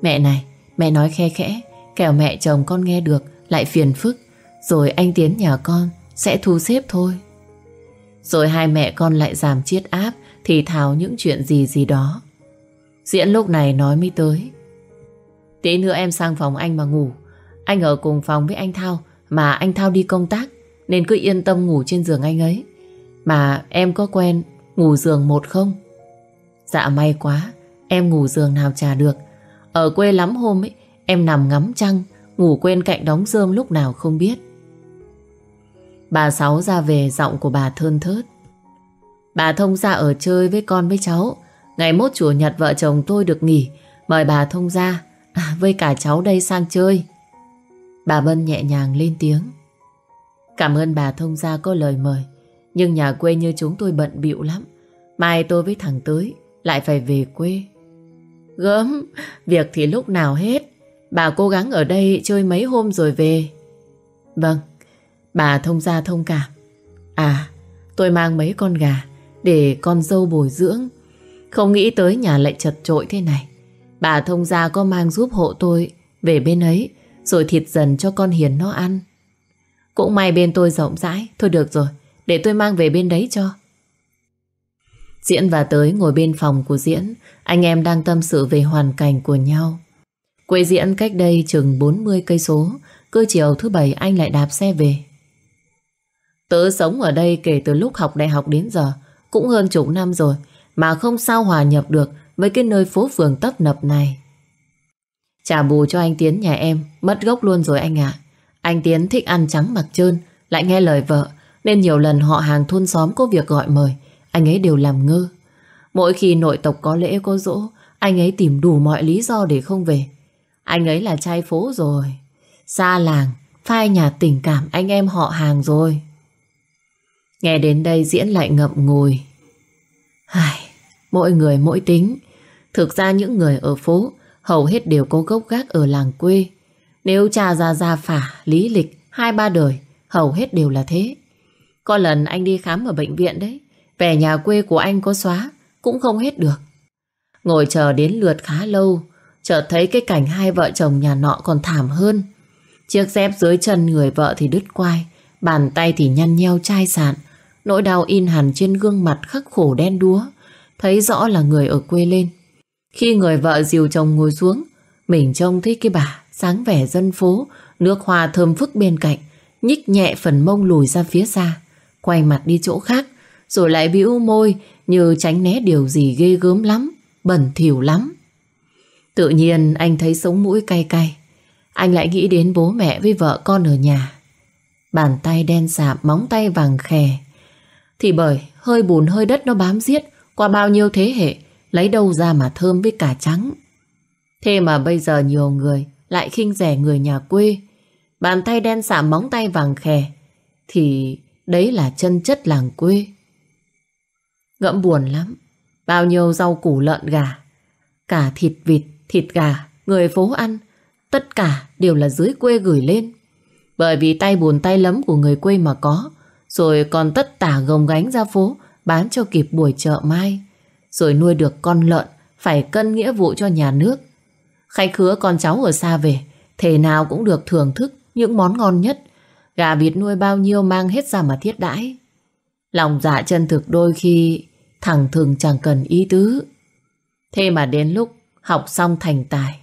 Mẹ này, Mẹ nói khe khẽ, Kẻo mẹ chồng con nghe được, Lại phiền phức. Rồi anh Tiến nhà con Sẽ thu xếp thôi. Rồi hai mẹ con lại giảm chiết áp, Thì thào những chuyện gì gì đó. Diễn lúc này nói mới tới. Tí nữa em sang phòng anh mà ngủ. Anh ở cùng phòng với anh Thao, Mà anh Thao đi công tác, Nên cứ yên tâm ngủ trên giường anh ấy. Mà em có quen Ngủ giường một không? Dạ may quá, Em ngủ giường nào trả được. Ở quê lắm hôm ấy Em nằm ngắm trăng Ngủ quên cạnh đóng rơm lúc nào không biết. Bà Sáu ra về giọng của bà thơn thớt. Bà thông ra ở chơi với con với cháu. Ngày mốt chủ nhật vợ chồng tôi được nghỉ Mời bà thông ra. À, Với cả cháu đây sang chơi. Bà Bân nhẹ nhàng lên tiếng. Cảm ơn bà thông gia có lời mời Nhưng nhà quê như chúng tôi bận bịu lắm. Mai tôi với thằng tới Lại phải về quê. Gớm. Việc thì lúc nào hết. Bà cố gắng ở đây chơi mấy hôm rồi về. Vâng Bà thông gia thông cảm. À tôi mang mấy con gà Để con dâu bồi dưỡng. Không nghĩ tới nhà lại chật trội thế này. Bà thông gia có mang giúp hộ tôi Về bên ấy, Rồi thịt dần cho con Hiền nó ăn. Cũng may bên tôi rộng rãi. Thôi được rồi, Để tôi mang về bên đấy cho. Diễn và tới ngồi bên phòng của Diễn. Anh em đang tâm sự về hoàn cảnh của nhau. Quê Diễn cách đây chừng 40 cây số. Cứ chiều thứ bảy anh lại đạp xe về. Tớ sống ở đây kể từ lúc học đại học đến giờ Cũng hơn chục năm rồi mà không sao hòa nhập được với cái nơi phố phường tấp nập này. Trả bù cho anh Tiến nhà em, mất gốc luôn rồi anh ạ. Anh Tiến thích ăn trắng mặc trơn, lại nghe lời vợ, nên nhiều lần họ hàng thôn xóm có việc gọi mời, anh ấy đều làm ngơ. Mỗi khi nội tộc có lễ có dỗ, anh ấy tìm đủ mọi lý do để không về. Anh ấy là trai phố rồi, xa làng, phai nhà tình cảm anh em họ hàng rồi. Nghe đến đây diễn lại ngậm ngùi. Ai, Mỗi người mỗi tính Thực ra những người ở phố Hầu hết đều có gốc gác ở làng quê Nếu cha ra ra phả Lý lịch hai ba đời Hầu hết đều là thế Có lần anh đi khám ở bệnh viện đấy về nhà quê của anh có xóa Cũng không hết được Ngồi chờ đến lượt khá lâu Chợt thấy cái cảnh hai vợ chồng nhà nọ còn thảm hơn Chiếc dép dưới chân người vợ thì đứt quai Bàn tay thì nhăn nheo chai sạn Nỗi đau in hẳn trên gương mặt khắc khổ đen đúa thấy rõ là người ở quê lên. Khi người vợ dìu chồng ngồi xuống, mình trông thấy cái bà sáng vẻ dân phố, nước hoa thơm phức bên cạnh, nhích nhẹ phần mông lùi ra phía xa, quay mặt đi chỗ khác, rồi lại bĩu môi như tránh né điều gì ghê gớm lắm. bẩn thỉu lắm. Tự nhiên anh thấy sống mũi cay cay. Anh lại nghĩ đến bố mẹ với vợ con ở nhà. Bàn tay đen sạm, móng tay vàng khè. Thì bởi hơi bùn hơi đất nó bám giết qua bao nhiêu thế hệ, lấy đâu ra mà thơm với cả trắng. Thế mà bây giờ nhiều người lại khinh rẻ người nhà quê. Bàn tay đen sạm móng tay vàng khè. Thì đấy là chân chất làng quê. Ngẫm buồn lắm. Bao nhiêu rau củ lợn gà. Cả thịt vịt, thịt gà, người phố ăn. Tất cả đều là dưới quê gửi lên. Bởi vì tay buồn tay lấm của người quê mà có. Rồi còn tất tả gồng gánh ra phố bán cho kịp buổi chợ mai. Rồi nuôi được con lợn phải cân nghĩa vụ cho nhà nước. Khách khứa con cháu ở xa về thể nào cũng được thưởng thức những món ngon nhất. Gà vịt nuôi bao nhiêu mang hết ra mà thiết đãi. Lòng dạ chân thực đôi khi thẳng thường chẳng cần ý tứ. Thế mà đến lúc học xong thành tài,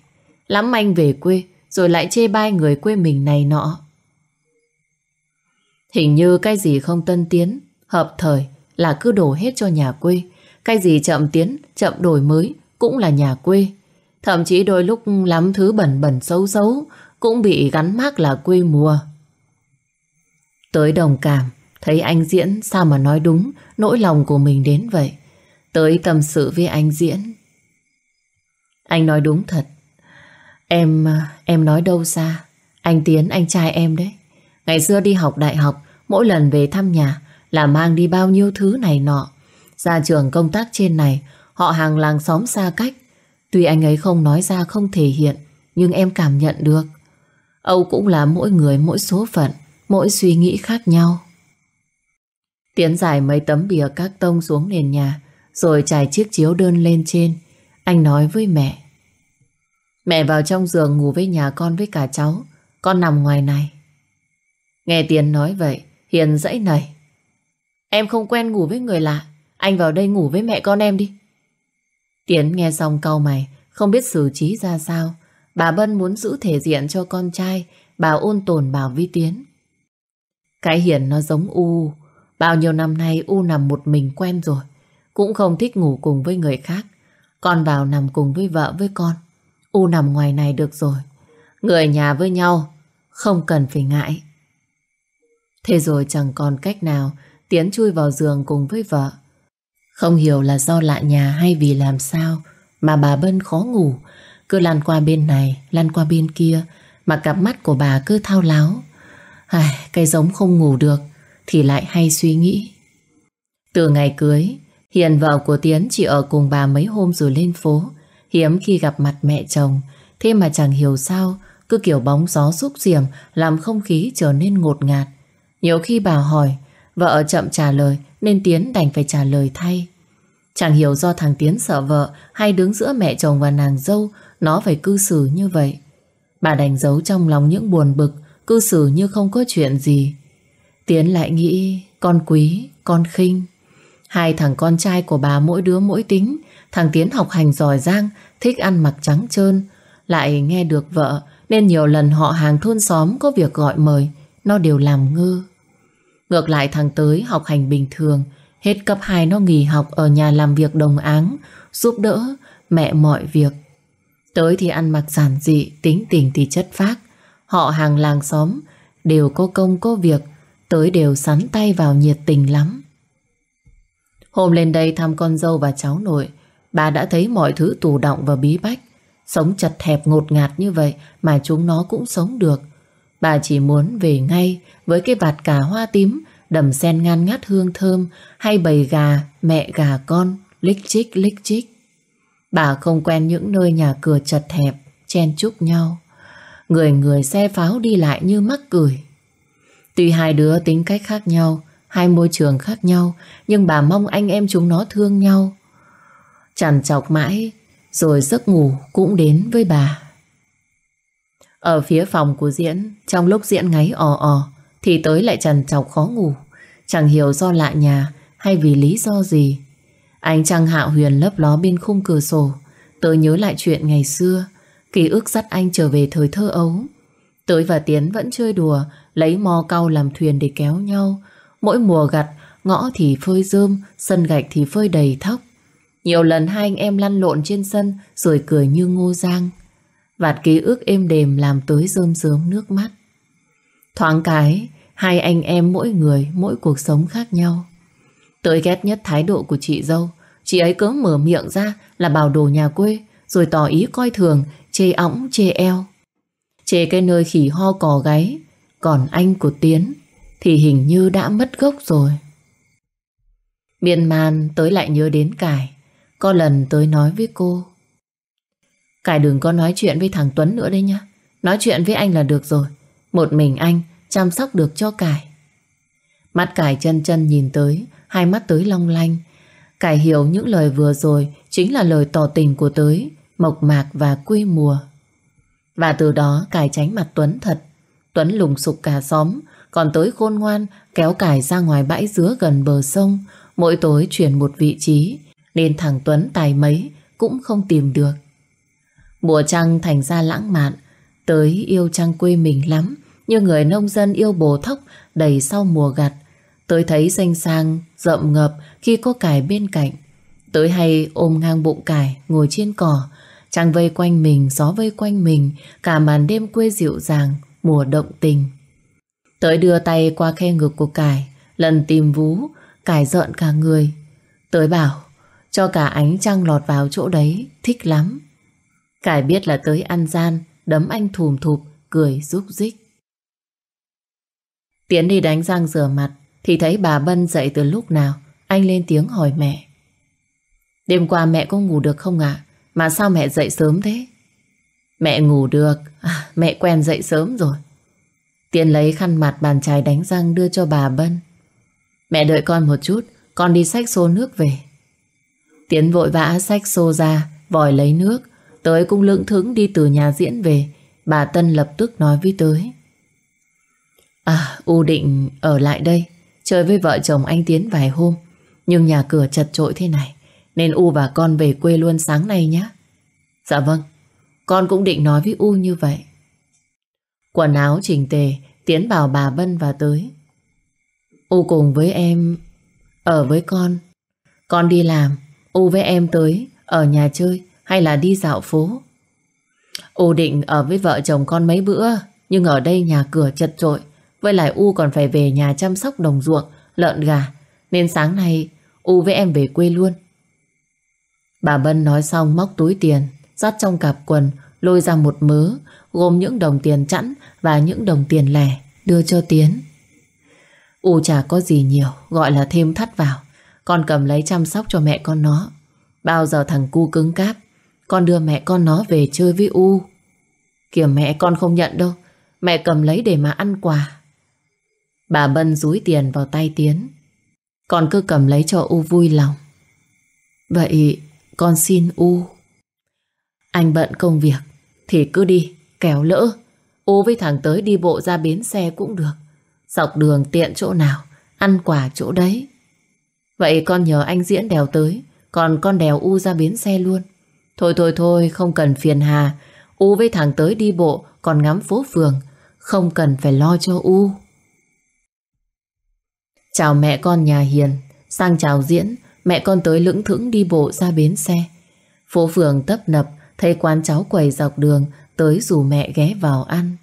lắm anh về quê rồi lại chê bai người quê mình này nọ. Hình như cái gì không tân tiến, hợp thời là cứ đổ hết cho nhà quê. Cái gì chậm tiến, chậm đổi mới cũng là nhà quê. Thậm chí đôi lúc lắm thứ bẩn bẩn xấu xấu cũng bị gắn mác là quê mùa. Tới đồng cảm, thấy anh diễn sao mà nói đúng nỗi lòng của mình đến vậy. Tới tâm sự với anh diễn. Anh nói đúng thật. Em, em nói đâu xa. Anh Tiến, anh trai em đấy. Ngày xưa đi học đại học, mỗi lần về thăm nhà là mang đi bao nhiêu thứ này nọ. Ra trường công tác trên này, họ hàng làng xóm xa cách. Tuy anh ấy không nói ra không thể hiện, nhưng em cảm nhận được. Âu cũng là mỗi người mỗi số phận, mỗi suy nghĩ khác nhau. Tiến giải mấy tấm bìa các tông xuống nền nhà, rồi trải chiếc chiếu đơn lên trên. Anh nói với mẹ. Mẹ vào trong giường ngủ với nhà con với cả cháu, con nằm ngoài này. Nghe Tiến nói vậy, Hiền dãy nảy. Em không quen ngủ với người lạ, anh vào đây ngủ với mẹ con em đi. Tiến nghe xong câu mày, không biết xử trí ra sao. Bà Bân muốn giữ thể diện cho con trai, bà ôn tồn bảo vi Tiến. Cái Hiền nó giống U, bao nhiêu năm nay U nằm một mình quen rồi, cũng không thích ngủ cùng với người khác. Con vào nằm cùng với vợ với con. U nằm ngoài này được rồi. Người nhà với nhau, không cần phải ngại. Thế rồi chẳng còn cách nào Tiến chui vào giường cùng với vợ. Không hiểu là do lạ nhà hay vì làm sao mà bà Bân khó ngủ. Cứ lăn qua bên này, lăn qua bên kia mà cặp mắt của bà cứ thao láo. Ai, cái giống không ngủ được thì lại hay suy nghĩ. Từ ngày cưới, Hiền vợ của Tiến chỉ ở cùng bà mấy hôm rồi lên phố. Hiếm khi gặp mặt mẹ chồng, thế mà chẳng hiểu sao cứ kiểu bóng gió xúc diềm làm không khí trở nên ngột ngạt. Nhiều khi bà hỏi, vợ chậm trả lời nên Tiến đành phải trả lời thay. Chẳng hiểu do thằng Tiến sợ vợ hay đứng giữa mẹ chồng và nàng dâu nó phải cư xử như vậy. Bà đành giấu trong lòng những buồn bực, cư xử như không có chuyện gì. Tiến lại nghĩ con quý, con khinh. Hai thằng con trai của bà mỗi đứa mỗi tính. Thằng Tiến học hành giỏi giang, thích ăn mặc trắng trơn. Lại nghe được vợ nên nhiều lần họ hàng thôn xóm có việc gọi mời, nó đều làm ngơ. Ngược lại thằng tới học hành bình thường, hết cấp 2 nó nghỉ học ở nhà làm việc đồng áng, giúp đỡ mẹ mọi việc. Tới thì ăn mặc giản dị, tính tình thì chất phác. Họ hàng làng xóm đều có công có việc, tới đều sắn tay vào nhiệt tình lắm. Hôm lên đây thăm con dâu và cháu nội, bà đã thấy mọi thứ tù động và bí bách. Sống chật hẹp ngột ngạt như vậy mà chúng nó cũng sống được. Bà chỉ muốn về ngay với cái vạt cà hoa tím đầm sen ngan ngát hương thơm hay bầy gà, mẹ gà con, lích chích lích chích. Bà không quen những nơi nhà cửa chật hẹp, chen chúc nhau. Người người xe pháo đi lại như mắc cười. Tuy hai đứa tính cách khác nhau, hai môi trường khác nhau, nhưng bà mong anh em chúng nó thương nhau. Chẳng chọc mãi, rồi giấc ngủ cũng đến với bà. Ở phía phòng của Diễn, trong lúc Diễn ngáy ò ò, thì tới lại trần chọc khó ngủ. Chẳng hiểu do lạ nhà hay vì lý do gì. Anh Trăng Hạo Huyền lấp ló bên khung cửa sổ. tớ nhớ lại chuyện ngày xưa, ký ức dắt anh trở về thời thơ ấu. Tới và Tiến vẫn chơi đùa, lấy mò cau làm thuyền để kéo nhau. Mỗi mùa gặt, ngõ thì phơi rơm, sân gạch thì phơi đầy thóc. Nhiều lần hai anh em lăn lộn trên sân rồi cười như ngô giang. Vạt ký ức êm đềm làm tới rơm rớm nước mắt. Thoáng cái, hai anh em mỗi người mỗi cuộc sống khác nhau. Tới ghét nhất thái độ của chị dâu. Chị ấy cứ mở miệng ra là bảo đồ nhà quê rồi tỏ ý coi thường, chê óng, chê eo. Chê cái nơi khỉ ho cò gáy. Còn anh của Tiến thì hình như đã mất gốc rồi. Miên man tới lại nhớ đến Cải. Có lần tới nói với cô. Cải đừng có nói chuyện với thằng Tuấn nữa đấy nhá. Nói chuyện với anh là được rồi. Một mình anh chăm sóc được cho Cải. Mắt Cải chân chân nhìn tới, hai mắt tới long lanh. Cải hiểu những lời vừa rồi chính là lời tỏ tình của tới, mộc mạc và quê mùa. Và từ đó Cải tránh mặt Tuấn thật. Tuấn lùng sục cả xóm, còn tới khôn ngoan kéo Cải ra ngoài bãi dứa gần bờ sông, mỗi tối chuyển một vị trí, nên thằng Tuấn tài mấy cũng không tìm được. Mùa trăng thành ra lãng mạn, tới yêu trăng quê mình lắm, như người nông dân yêu bồ thóc đầy sau mùa gặt. Tới thấy xanh sang, rậm ngập khi có cải bên cạnh. Tới hay ôm ngang bụng cải, ngồi trên cỏ. Trăng vây quanh mình, gió vây quanh mình, cả màn đêm quê dịu dàng, mùa động tình. Tới đưa tay qua khe ngực của cải, lần tìm vú, cải giận cả người. Tới bảo, cho cả ánh trăng lọt vào chỗ đấy, thích lắm. Cải biết là tới ăn gian, đấm anh thùm thụp, cười rúc rích. Tiến đi đánh răng rửa mặt, thì thấy bà Bân dậy từ lúc nào. Anh lên tiếng hỏi mẹ. Đêm qua mẹ có ngủ được không ạ? Mà sao mẹ dậy sớm thế? Mẹ ngủ được, à, mẹ quen dậy sớm rồi. Tiến lấy khăn mặt bàn chải đánh răng đưa cho bà Bân. Mẹ đợi con một chút, con đi xách xô nước về. Tiến vội vã xách xô ra, vòi lấy nước. Tới cũng lững thững đi từ nhà diễn về. Bà Tân lập tức nói với tới. À, U định ở lại đây, chơi với vợ chồng anh Tiến vài hôm. Nhưng nhà cửa chật trội thế này, nên U và con về quê luôn sáng nay nhé. Dạ vâng, con cũng định nói với U như vậy. Quần áo chỉnh tề, Tiến bảo bà Bân và tới. U cùng với em ở với con. Con đi làm, U với em tới ở nhà chơi hay là đi dạo phố. U định ở với vợ chồng con mấy bữa, nhưng ở đây nhà cửa chật trội. Với lại U còn phải về nhà chăm sóc đồng ruộng, lợn gà. Nên sáng nay U với em về quê luôn. Bà Bân nói xong móc túi tiền, rót trong cặp quần, lôi ra một mớ, gồm những đồng tiền chẵn và những đồng tiền lẻ, đưa cho Tiến. U chả có gì nhiều, gọi là thêm thắt vào. Con cầm lấy chăm sóc cho mẹ con nó. Bao giờ thằng cu cứng cáp, con đưa mẹ con nó về chơi với U. Kìa mẹ con không nhận đâu, mẹ cầm lấy để mà ăn quà. Bà Bân rúi tiền vào tay Tiến. Con cứ cầm lấy cho U vui lòng. Vậy con xin U. Anh bận công việc thì cứ đi, kéo lỡ. U với thằng tới đi bộ ra bến xe cũng được. Dọc đường tiện chỗ nào, ăn quả chỗ đấy. Vậy con nhờ anh diễn đèo tới, còn con đèo U ra bến xe luôn. Thôi thôi thôi, không cần phiền hà. U với thằng tới đi bộ, còn ngắm phố phường. Không cần phải lo cho U. Chào mẹ con nhà Hiền, sang chào diễn, mẹ con tới lững thững đi bộ ra bến xe. Phố phường tấp nập, thấy quán cháu quầy dọc đường, tới rủ mẹ ghé vào ăn.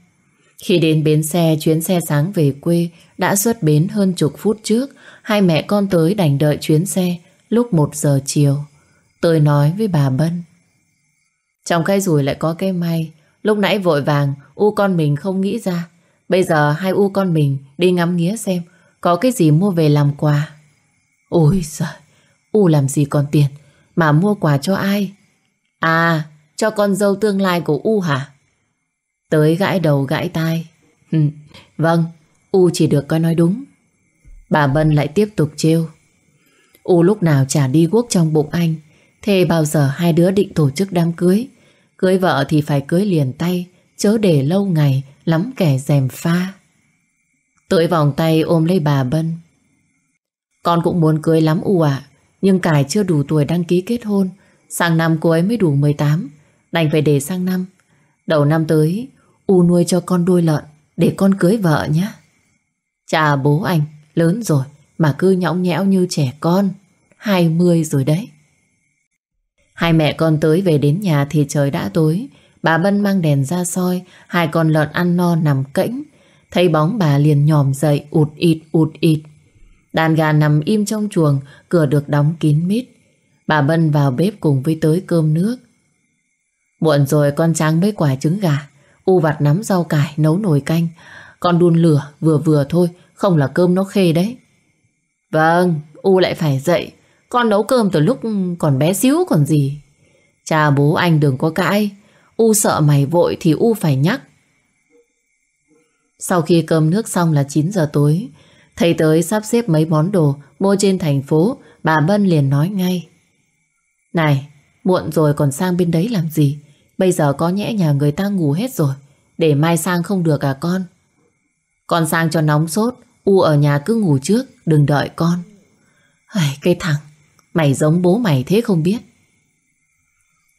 Khi đến bến xe, chuyến xe sáng về quê đã xuất bến hơn chục phút trước. Hai mẹ con tới đành đợi chuyến xe lúc một giờ chiều. Tôi nói với bà Bân. Trong cái rủi lại có cái may. Lúc nãy vội vàng, U con mình không nghĩ ra. Bây giờ hai U con mình đi ngắm nghía xem có cái gì mua về làm quà. Ôi giời, U làm gì còn tiền mà mua quà cho ai? À, cho con dâu tương lai của U hả? Tới gãi đầu gãi tai. Ừ, vâng, U chỉ được coi nói đúng. Bà Bân lại tiếp tục trêu. U lúc nào chả đi guốc trong bụng anh. Thế bao giờ hai đứa định tổ chức đám cưới? Cưới vợ thì phải cưới liền tay, chớ để lâu ngày, lắm kẻ dèm pha. Tội vòng tay ôm lấy bà Bân. Con cũng muốn cưới lắm U ạ, nhưng Cải chưa đủ tuổi đăng ký kết hôn. Sang năm cô ấy mới đủ 18, đành phải để sang năm. Đầu năm tới, U nuôi cho con đôi lợn để con cưới vợ nhé. Chà bố anh, lớn rồi mà cứ nhõng nhẽo như trẻ con. 20 rồi đấy. Hai mẹ con tới về đến nhà thì trời đã tối. Bà Bân mang đèn ra soi, hai con lợn ăn no nằm kễnh. Thấy bóng bà liền nhòm dậy ụt ịt ụt ịt. Đàn gà nằm im trong chuồng, cửa được đóng kín mít. Bà Bân vào bếp cùng với tới cơm nước. Muộn rồi con tráng mấy quả trứng gà. U vặt nắm rau cải, nấu nồi canh. Con đun lửa vừa vừa thôi, không là cơm nó khê đấy. Vâng, U lại phải dậy. Con nấu cơm từ lúc còn bé xíu còn gì. Cha bố anh đừng có cãi. U sợ mày vội thì U phải nhắc. Sau khi cơm nước xong là 9 giờ tối, thầy tới sắp xếp mấy món đồ mua trên thành phố, bà Bân liền nói ngay. Này, muộn rồi còn sang bên đấy làm gì? Bây giờ có nhẽ nhà người ta ngủ hết rồi, để mai sang không được à con? Con sang cho nóng sốt, U ở nhà cứ ngủ trước, đừng đợi con. Ai, cái thằng, mày giống bố mày thế không biết.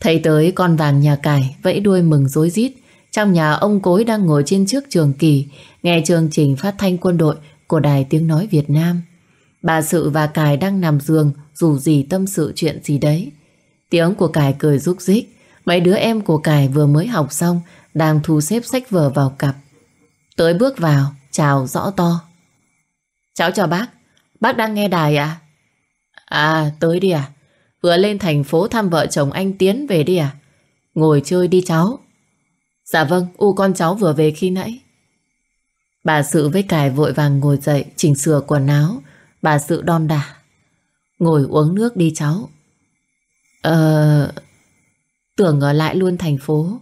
Thấy tới con vàng nhà cải vẫy đuôi mừng rối rít. Trong nhà ông cối đang ngồi trên trước trường kỳ nghe chương trình phát thanh quân đội của Đài Tiếng Nói Việt Nam. Bà Sự và Cải đang nằm giường dù gì tâm sự chuyện gì đấy. Tiếng của Cải cười rúc rích. Mấy đứa em của Cải vừa mới học xong đang thu xếp sách vở vào cặp. Tới bước vào, chào rõ to. Cháu chào bác, bác đang nghe đài à? À, tới đi à? Vừa lên thành phố thăm vợ chồng anh Tiến về đi à? Ngồi chơi đi cháu. Dạ vâng, U con cháu vừa về khi nãy. Bà Sự với cải vội vàng ngồi dậy, chỉnh sửa quần áo. Bà Sự đon đả. Ngồi uống nước đi cháu. Ờ... Tưởng ở lại luôn thành phố.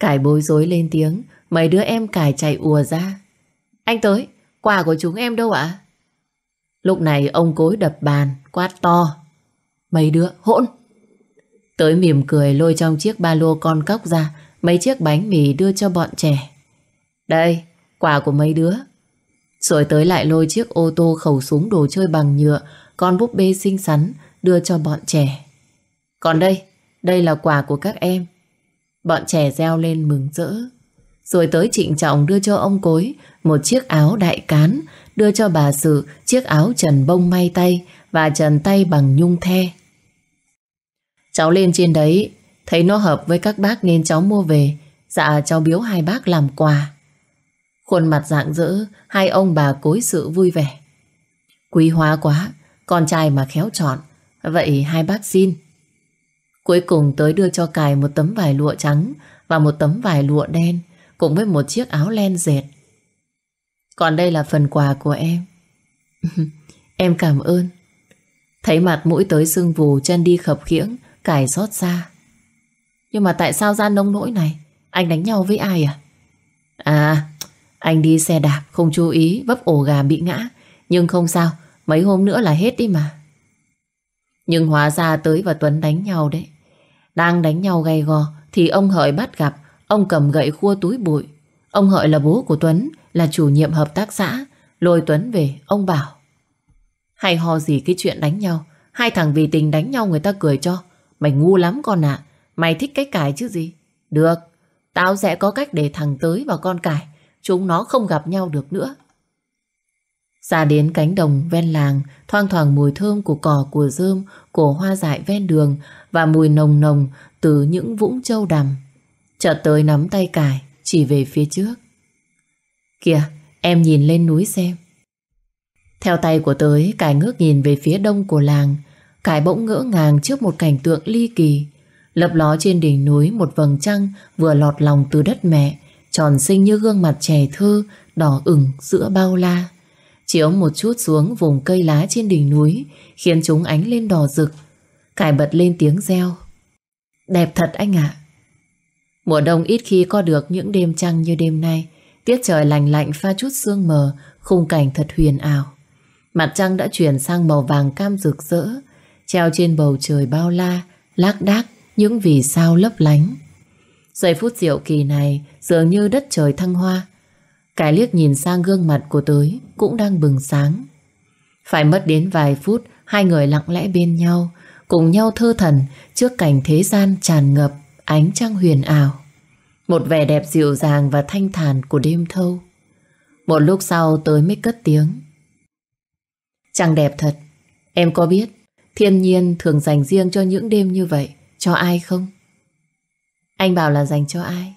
Cải bối rối lên tiếng, mấy đứa em cải chạy ùa ra. Anh tới, quà của chúng em đâu ạ? Lúc này ông cối đập bàn, quát to. Mấy đứa hỗn. Tới mỉm cười lôi trong chiếc ba lô con cóc ra mấy chiếc bánh mì đưa cho bọn trẻ. Đây, quà của mấy đứa. Rồi tới lại lôi chiếc ô tô khẩu súng đồ chơi bằng nhựa, con búp bê xinh xắn đưa cho bọn trẻ. Còn đây, đây là quà của các em. Bọn trẻ reo lên mừng rỡ. Rồi tới trịnh trọng đưa cho ông cối một chiếc áo đại cán, đưa cho bà sự chiếc áo trần bông may tay và trần tay bằng nhung the. Cháu lên trên đấy, thấy nó hợp với các bác nên cháu mua về. Dạ cháu biếu hai bác làm quà. Khuôn mặt rạng rỡ, hai ông bà cối sự vui vẻ. Quý hóa quá, con trai mà khéo chọn. Vậy hai bác xin. Cuối cùng tới đưa cho cài một tấm vải lụa trắng và một tấm vải lụa đen cùng với một chiếc áo len dệt. Còn đây là phần quà của em. em cảm ơn. Thấy mặt mũi tới sưng vù chân đi khập khiễng, cài xót xa. Nhưng mà tại sao ra nông nỗi này? Anh đánh nhau với ai à? À, anh đi xe đạp không chú ý vấp ổ gà bị ngã. Nhưng không sao, mấy hôm nữa là hết đi mà. Nhưng hóa ra tới và Tuấn đánh nhau đấy. Đang đánh nhau gay go thì ông Hợi bắt gặp, ông cầm gậy khua túi bụi. Ông Hợi là bố của Tuấn, là chủ nhiệm hợp tác xã. Lôi Tuấn về, ông bảo. Hay ho gì cái chuyện đánh nhau. Hai thằng vì tình đánh nhau người ta cười cho. Mày ngu lắm con ạ. Mày thích cái cải chứ gì? Được, tao sẽ có cách để thằng tới và con cải. Chúng nó không gặp nhau được nữa. Ra đến cánh đồng ven làng, thoang thoảng mùi thơm của cỏ, của rơm, của hoa dại ven đường và mùi nồng nồng từ những vũng châu đầm. Chợt tới nắm tay cải, chỉ về phía trước. Kìa, em nhìn lên núi xem. Theo tay của tới, cải ngước nhìn về phía đông của làng. Cải bỗng ngỡ ngàng trước một cảnh tượng ly kỳ. Lập ló trên đỉnh núi một vầng trăng vừa lọt lòng từ đất mẹ, tròn xinh như gương mặt trẻ thơ, đỏ ửng giữa bao la. Chiếu một chút xuống vùng cây lá trên đỉnh núi, khiến chúng ánh lên đỏ rực. Cải bật lên tiếng reo. Đẹp thật anh ạ. Mùa đông ít khi có được những đêm trăng như đêm nay. Tiết trời lành lạnh pha chút sương mờ, khung cảnh thật huyền ảo. Mặt trăng đã chuyển sang màu vàng cam rực rỡ, treo trên bầu trời bao la, lác đác những vì sao lấp lánh. Giây phút diệu kỳ này dường như đất trời thăng hoa. Cái liếc nhìn sang gương mặt của tới cũng đang bừng sáng. Phải mất đến vài phút, hai người lặng lẽ bên nhau, cùng nhau thơ thần trước cảnh thế gian tràn ngập ánh trăng huyền ảo. Một vẻ đẹp dịu dàng và thanh thản của đêm thâu. Một lúc sau tới mới cất tiếng. Trăng đẹp thật, em có biết thiên nhiên thường dành riêng cho những đêm như vậy cho ai không? Anh bảo là dành cho ai?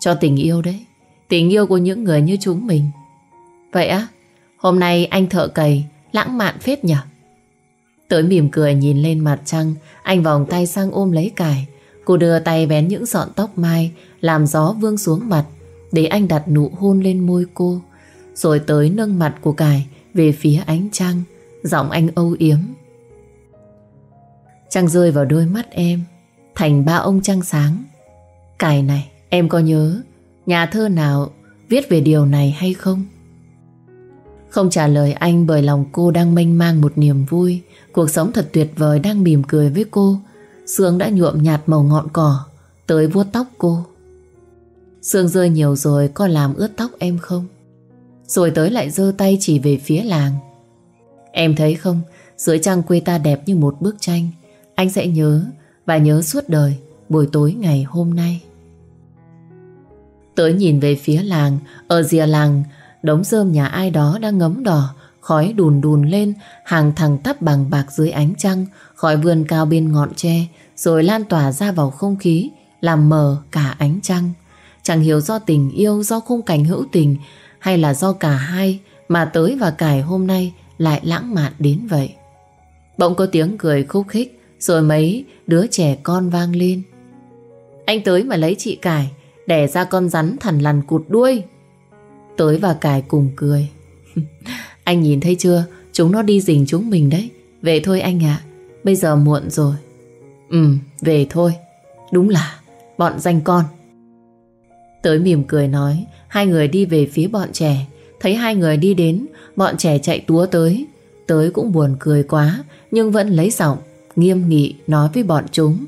Cho tình yêu đấy. Tình yêu của những người như chúng mình. Vậy á, hôm nay anh thợ cày lãng mạn phết nhỉ? Tới mỉm cười nhìn lên mặt trăng, anh vòng tay sang ôm lấy cải. Cô đưa tay vén những sọn tóc mai, làm gió vương xuống mặt, để anh đặt nụ hôn lên môi cô. Rồi tới nâng mặt của cải về phía ánh trăng, giọng anh âu yếm. Trăng rơi vào đôi mắt em, thành ba ông trăng sáng. Cải này, em có nhớ nhà thơ nào viết về điều này hay không? Không trả lời anh bởi lòng cô đang mênh mang một niềm vui. Cuộc sống thật tuyệt vời đang mỉm cười với cô. Sương đã nhuộm nhạt màu ngọn cỏ, tới vuốt tóc cô. Sương rơi nhiều rồi có làm ướt tóc em không? Rồi tới lại giơ tay chỉ về phía làng. Em thấy không, dưới trăng quê ta đẹp như một bức tranh. Anh sẽ nhớ và nhớ suốt đời buổi tối ngày hôm nay. Tới nhìn về phía làng, ở rìa làng, đống rơm nhà ai đó đang ngấm đỏ, khói đùn đùn lên, hàng thẳng tắp bằng bạc dưới ánh trăng, khói vươn cao bên ngọn tre, rồi lan tỏa ra vào không khí, làm mờ cả ánh trăng. Chẳng hiểu do tình yêu, do khung cảnh hữu tình, hay là do cả hai mà tới và cải hôm nay lại lãng mạn đến vậy. Bỗng có tiếng cười khúc khích, rồi mấy đứa trẻ con vang lên. Anh tới mà lấy chị cải, đẻ ra con rắn thằn lằn cụt đuôi. Tới và cải cùng cười. anh nhìn thấy chưa, chúng nó đi rình chúng mình đấy. Về thôi anh ạ, bây giờ muộn rồi. Ừ, về thôi. Đúng là bọn danh con. Tới mỉm cười nói, hai người đi về phía bọn trẻ. Thấy hai người đi đến, bọn trẻ chạy túa tới. Tới cũng buồn cười quá, nhưng vẫn lấy giọng, nghiêm nghị nói với bọn chúng.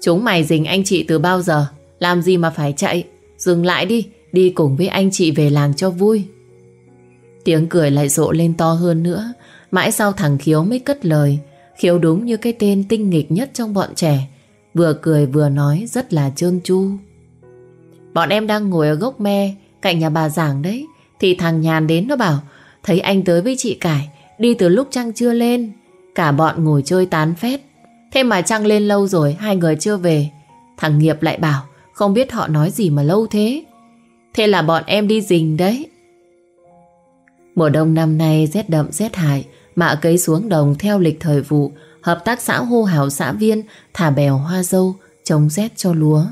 Chúng mày dình anh chị từ bao giờ? Làm gì mà phải chạy? Dừng lại đi, đi cùng với anh chị về làng cho vui. Tiếng cười lại rộ lên to hơn nữa. Mãi sau thằng Khiếu mới cất lời. Khiếu đúng như cái tên tinh nghịch nhất trong bọn trẻ. Vừa cười vừa nói rất là trơn chu Bọn em đang ngồi ở gốc me cạnh nhà bà giảng đấy. Thì thằng Nhàn đến nó bảo thấy anh tới với chị Cải đi từ lúc trăng chưa lên. Cả bọn ngồi chơi tán phét. Thế mà trăng lên lâu rồi hai người chưa về. Thằng Nghiệp lại bảo không biết họ nói gì mà lâu thế. Thế là bọn em đi rình đấy. Mùa đông năm nay rét đậm rét hại, mạ cấy xuống đồng theo lịch thời vụ, hợp tác xã hô hào xã viên thả bèo hoa dâu, chống rét cho lúa.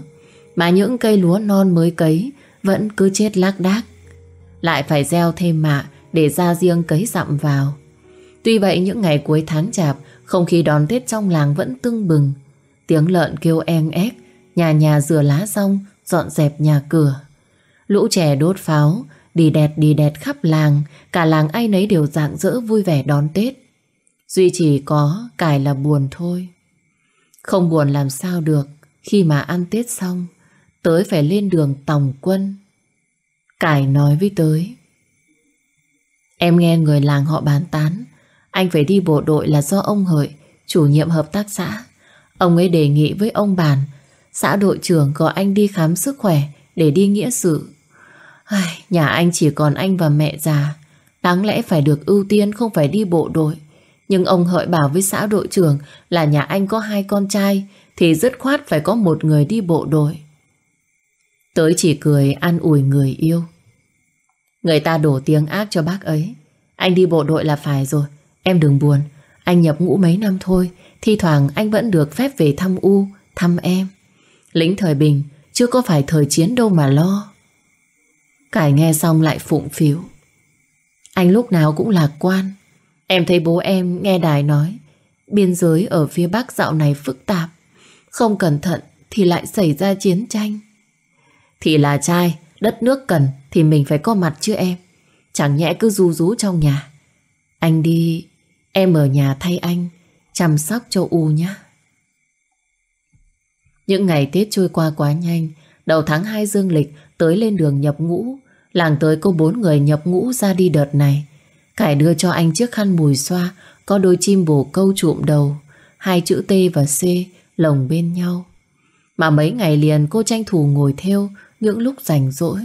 Mà những cây lúa non mới cấy vẫn cứ chết lác đác. Lại phải gieo thêm mạ để ra riêng cấy dặm vào. Tuy vậy những ngày cuối tháng chạp, không khí đón Tết trong làng vẫn tưng bừng. Tiếng lợn kêu en ếch nhà nhà rửa lá xong, dọn dẹp nhà cửa. Lũ trẻ đốt pháo, đi đẹt đi đẹt khắp làng, cả làng ai nấy đều rạng rỡ vui vẻ đón Tết. Duy chỉ có cải là buồn thôi. Không buồn làm sao được khi mà ăn Tết xong, tới phải lên đường tòng quân. Cải nói với tới. Em nghe người làng họ bàn tán, anh phải đi bộ đội là do ông Hợi, chủ nhiệm hợp tác xã. Ông ấy đề nghị với ông Bàn, xã đội trưởng gọi anh đi khám sức khỏe để đi nghĩa sự. Ai, nhà anh chỉ còn anh và mẹ già, đáng lẽ phải được ưu tiên không phải đi bộ đội. Nhưng ông Hợi bảo với xã đội trưởng là nhà anh có hai con trai thì dứt khoát phải có một người đi bộ đội. Tới chỉ cười an ủi người yêu. Người ta đổ tiếng ác cho bác ấy. Anh đi bộ đội là phải rồi. Em đừng buồn. Anh nhập ngũ mấy năm thôi. Thi thoảng anh vẫn được phép về thăm U, thăm em. Lính thời bình, chưa có phải thời chiến đâu mà lo. Cải nghe xong lại phụng phiếu. Anh lúc nào cũng lạc quan. Em thấy bố em nghe đài nói biên giới ở phía Bắc dạo này phức tạp. Không cẩn thận thì lại xảy ra chiến tranh. Thì là trai, đất nước cần thì mình phải có mặt chứ em. Chẳng nhẽ cứ ru rú trong nhà. Anh đi, em ở nhà thay anh, chăm sóc cho U nhé. Những ngày Tết trôi qua quá nhanh, đầu tháng 2 dương lịch tới lên đường nhập ngũ. Làng tới có bốn người nhập ngũ ra đi đợt này. Cải đưa cho anh chiếc khăn mùi xoa, có đôi chim bồ câu trụm đầu, hai chữ T và C lồng bên nhau. Mà mấy ngày liền cô tranh thủ ngồi theo những lúc rảnh rỗi.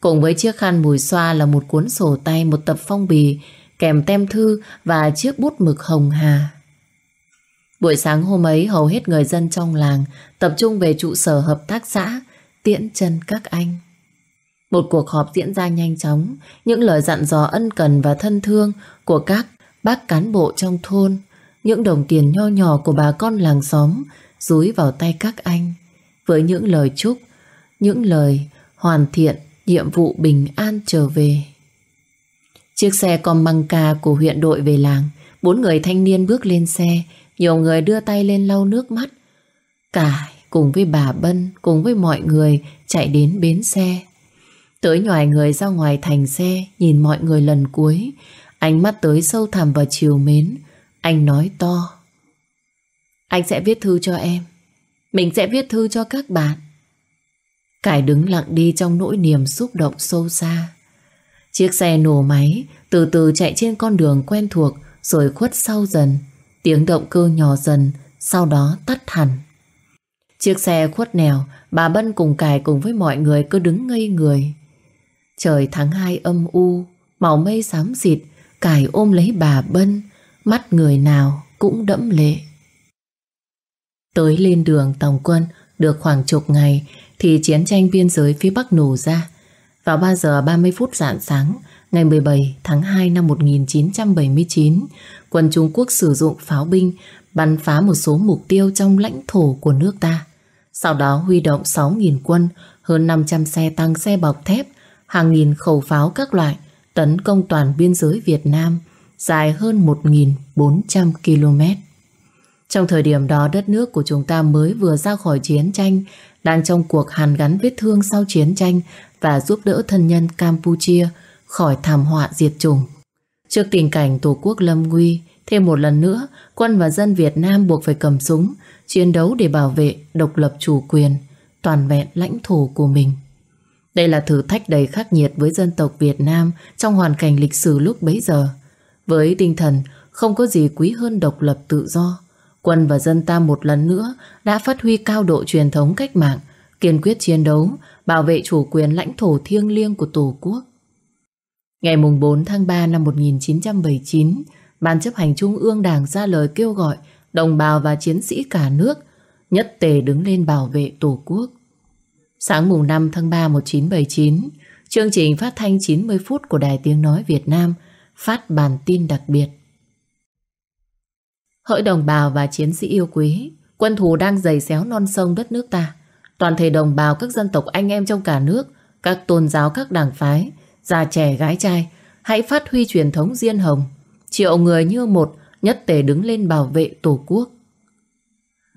Cùng với chiếc khăn mùi xoa là một cuốn sổ tay, một tập phong bì, kèm tem thư và chiếc bút mực hồng hà. Buổi sáng hôm ấy hầu hết người dân trong làng tập trung về trụ sở hợp tác xã tiễn chân các anh. Một cuộc họp diễn ra nhanh chóng, những lời dặn dò ân cần và thân thương của các bác cán bộ trong thôn, những đồng tiền nho nhỏ của bà con làng xóm rúi vào tay các anh với những lời chúc, những lời hoàn thiện nhiệm vụ bình an trở về. Chiếc xe con măng ca của huyện đội về làng, bốn người thanh niên bước lên xe, nhiều người đưa tay lên lau nước mắt. Cải cùng với bà Bân, cùng với mọi người chạy đến bến xe. Tới nhòi người ra ngoài thành xe, nhìn mọi người lần cuối, ánh mắt tới sâu thẳm và chiều mến. Anh nói to. Anh sẽ viết thư cho em. Mình sẽ viết thư cho các bạn. Cải đứng lặng đi trong nỗi niềm xúc động sâu xa. Chiếc xe nổ máy, từ từ chạy trên con đường quen thuộc, rồi khuất sau dần. Tiếng động cơ nhỏ dần, sau đó tắt hẳn. Chiếc xe khuất nèo, bà Bân cùng cài cùng với mọi người cứ đứng ngây người. Trời tháng 2 âm u, màu mây xám xịt, cài ôm lấy bà Bân, mắt người nào cũng đẫm lệ. Tới lên đường tổng quân được khoảng chục ngày thì chiến tranh biên giới phía Bắc nổ ra. Vào 3 giờ 30 phút rạng sáng, ngày 17 tháng 2 năm 1979, quân Trung Quốc sử dụng pháo binh bắn phá một số mục tiêu trong lãnh thổ của nước ta. Sau đó huy động 6.000 quân, hơn 500 xe tăng xe bọc thép, hàng nghìn khẩu pháo các loại tấn công toàn biên giới Việt Nam dài hơn 1.400 km. Trong thời điểm đó đất nước của chúng ta mới vừa ra khỏi chiến tranh, đang trong cuộc hàn gắn vết thương sau chiến tranh và giúp đỡ thân nhân Campuchia khỏi thảm họa diệt chủng. Trước tình cảnh Tổ quốc lâm nguy, thêm một lần nữa, quân và dân Việt Nam buộc phải cầm súng, chiến đấu để bảo vệ độc lập chủ quyền, toàn vẹn lãnh thổ của mình. Đây là thử thách đầy khắc nghiệt với dân tộc Việt Nam trong hoàn cảnh lịch sử lúc bấy giờ. Với tinh thần không có gì quý hơn độc lập tự do, quân và dân ta một lần nữa đã phát huy cao độ truyền thống cách mạng, kiên quyết chiến đấu, bảo vệ chủ quyền lãnh thổ thiêng liêng của Tổ quốc. Ngày 4 tháng 3 năm 1979, Ban chấp hành Trung ương Đảng ra lời kêu gọi đồng bào và chiến sĩ cả nước nhất tề đứng lên bảo vệ Tổ quốc. Sáng mùng 5 tháng 3 1979, chương trình phát thanh 90 phút của Đài Tiếng Nói Việt Nam phát bản tin đặc biệt. Hỡi đồng bào và chiến sĩ yêu quý, quân thù đang dày xéo non sông đất nước ta. Toàn thể đồng bào các dân tộc anh em trong cả nước, các tôn giáo các đảng phái, già trẻ gái trai, hãy phát huy truyền thống diên hồng. Triệu người như một nhất tề đứng lên bảo vệ Tổ quốc.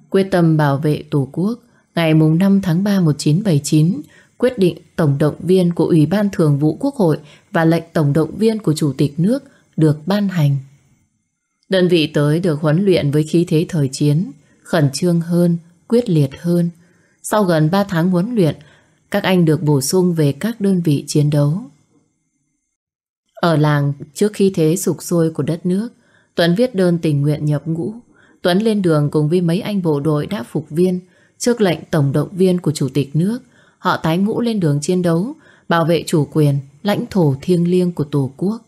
Quyết tâm bảo vệ Tổ quốc, ngày 5 tháng 3 1979, quyết định tổng động viên của Ủy ban Thường vụ Quốc hội và lệnh tổng động viên của Chủ tịch nước được ban hành. Đơn vị tới được huấn luyện với khí thế thời chiến, khẩn trương hơn, quyết liệt hơn. Sau gần 3 tháng huấn luyện, các anh được bổ sung về các đơn vị chiến đấu. Ở làng, trước khi thế sụp sôi của đất nước, Tuấn viết đơn tình nguyện nhập ngũ. Tuấn lên đường cùng với mấy anh bộ đội đã phục viên trước lệnh tổng động viên của Chủ tịch nước. Họ tái ngũ lên đường chiến đấu, bảo vệ chủ quyền, lãnh thổ thiêng liêng của Tổ quốc.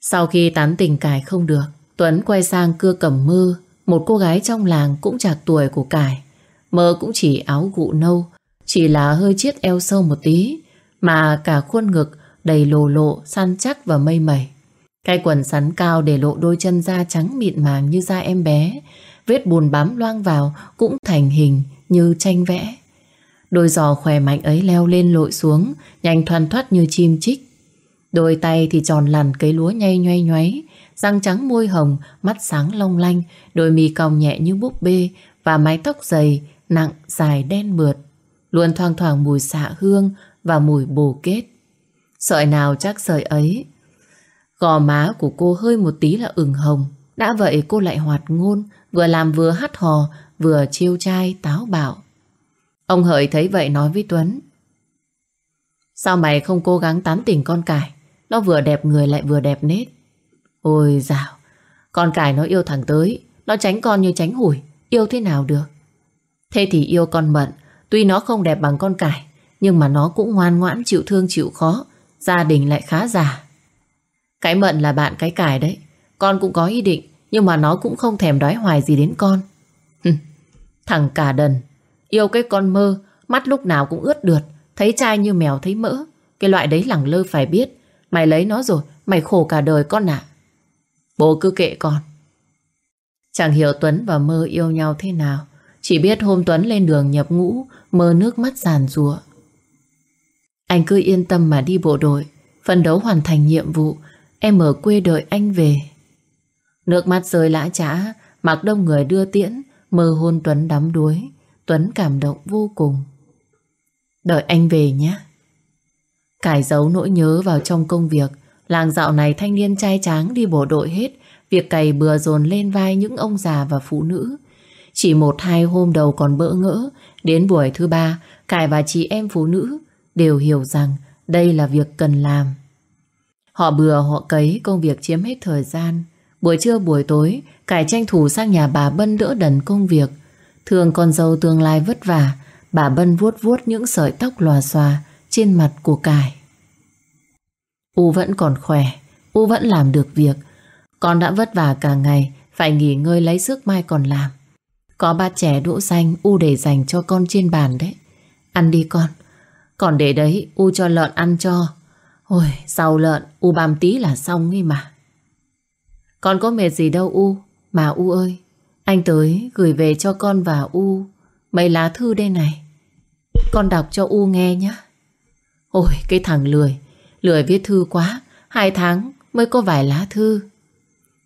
Sau khi tán tình Cải không được, Tuấn quay sang cưa cầm mơ, một cô gái trong làng cũng chạc tuổi của Cải. Mơ cũng chỉ áo gụ nâu, chỉ là hơi chiếc eo sâu một tí, mà cả khuôn ngực đầy lồ lộ, săn chắc và mây mẩy. Cái quần sắn cao để lộ đôi chân da trắng mịn màng như da em bé, vết bùn bám loang vào cũng thành hình như tranh vẽ. Đôi giò khỏe mạnh ấy leo lên lội xuống, nhanh thoăn thoắt như chim chích. Đôi tay thì tròn lằn cấy lúa nhay nhoay nhoáy, răng trắng môi hồng, mắt sáng long lanh, đôi mì cong nhẹ như búp bê và mái tóc dày, nặng, dài đen mượt. Luôn thoang thoảng mùi xạ hương và mùi bồ kết. Sợi nào chắc sợi ấy. Gò má của cô hơi một tí là ửng hồng. Đã vậy cô lại hoạt ngôn, vừa làm vừa hát hò, vừa chiêu trai táo bạo. Ông Hợi thấy vậy nói với Tuấn. Sao mày không cố gắng tán tỉnh con cải? Nó vừa đẹp người lại vừa đẹp nết. Ôi dào, con cải nó yêu thằng tới, nó tránh con như tránh hủi, yêu thế nào được? Thế thì yêu con mận, tuy nó không đẹp bằng con cải, nhưng mà nó cũng ngoan ngoãn chịu thương chịu khó, gia đình lại khá giả. Cái mận là bạn cái cải đấy. Con cũng có ý định, nhưng mà nó cũng không thèm đói hoài gì đến con. Thằng cả đần, yêu cái con mơ, mắt lúc nào cũng ướt đượt, thấy trai như mèo thấy mỡ. Cái loại đấy lẳng lơ phải biết. Mày lấy nó rồi, mày khổ cả đời con ạ. Bố cứ kệ con. Chẳng hiểu Tuấn và Mơ yêu nhau thế nào. Chỉ biết hôm Tuấn lên đường nhập ngũ, Mơ nước mắt giàn ruộng anh cứ yên tâm mà đi bộ đội, phân đấu hoàn thành nhiệm vụ, em ở quê đợi anh về. Nước mắt rơi lã trã, mặc đông người đưa tiễn, Mơ hôn Tuấn đắm đuối. Tuấn cảm động vô cùng. Đợi anh về nhé. Cải giấu nỗi nhớ vào trong công việc. Làng dạo này thanh niên trai tráng đi bộ đội hết. Việc cày bừa dồn lên vai những ông già và phụ nữ. Chỉ một hai hôm đầu còn bỡ ngỡ. Đến buổi thứ ba, Cải và chị em phụ nữ đều hiểu rằng đây là việc cần làm. Họ bừa họ cấy công việc chiếm hết thời gian. Buổi trưa buổi tối, Cải tranh thủ sang nhà bà Bân đỡ đần công việc. Thường con dâu tương lai vất vả, bà Bân vuốt vuốt những sợi tóc lòa xòa trên mặt của Cải. U vẫn còn khỏe, U vẫn làm được việc. Con đã vất vả cả ngày, phải nghỉ ngơi lấy sức mai còn làm. Có bát trẻ đỗ xanh U để dành cho con trên bàn đấy. Ăn đi con. Còn để đấy U cho lợn ăn cho. Ôi, rau lợn U băm tí là xong ấy mà. Con có mệt gì đâu U. Mà U ơi, anh tới gửi về cho con và U mấy lá thư đây này. Con đọc cho U nghe nhé. Ôi, cái thằng lười. Lười viết thư quá. Hai tháng mới có vài lá thư.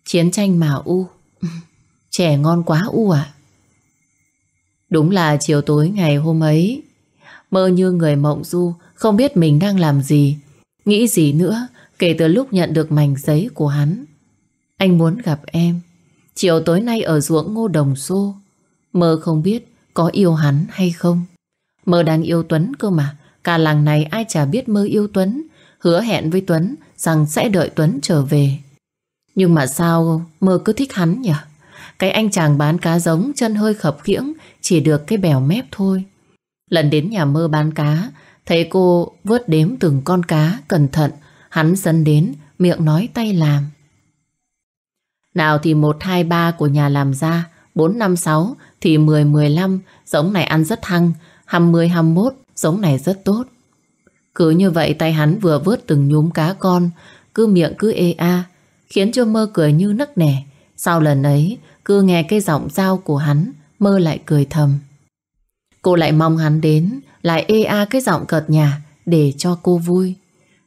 Chiến tranh mà U. Trẻ ngon quá U ạ. Đúng là chiều tối ngày hôm ấy Mơ như người mộng du, Không biết mình đang làm gì. Nghĩ gì nữa, Kể từ lúc nhận được mảnh giấy của hắn. Anh muốn gặp em. Chiều tối nay ở ruộng ngô đồng xô. Mơ không biết Có yêu hắn hay không. Mơ đang yêu Tuấn cơ mà. Cả làng này ai chả biết mơ yêu Tuấn. Hứa hẹn với Tuấn Rằng sẽ đợi Tuấn trở về. Nhưng mà sao mơ cứ thích hắn nhỉ? Cái anh chàng bán cá giống, Chân hơi khập khiễng, Chỉ được cái bèo mép thôi. Lần đến nhà mơ bán cá Thấy cô vớt đếm từng con cá Cẩn thận Hắn dẫn đến miệng nói tay làm. Nào thì 1, 2, 3 của nhà làm ra 4, 5, 6 thì 10, 15 Giống này ăn rất hăng 20, 21 giống này rất tốt. Cứ như vậy tay hắn vừa vớt từng nhúm cá con Cứ miệng cứ ê a Khiến cho mơ cười như nấc nẻ. Sau lần ấy Cứ nghe cái giọng dao của hắn Mơ lại cười thầm. Cô lại mong hắn đến, Lại ê a cái giọng cợt nhà Để cho cô vui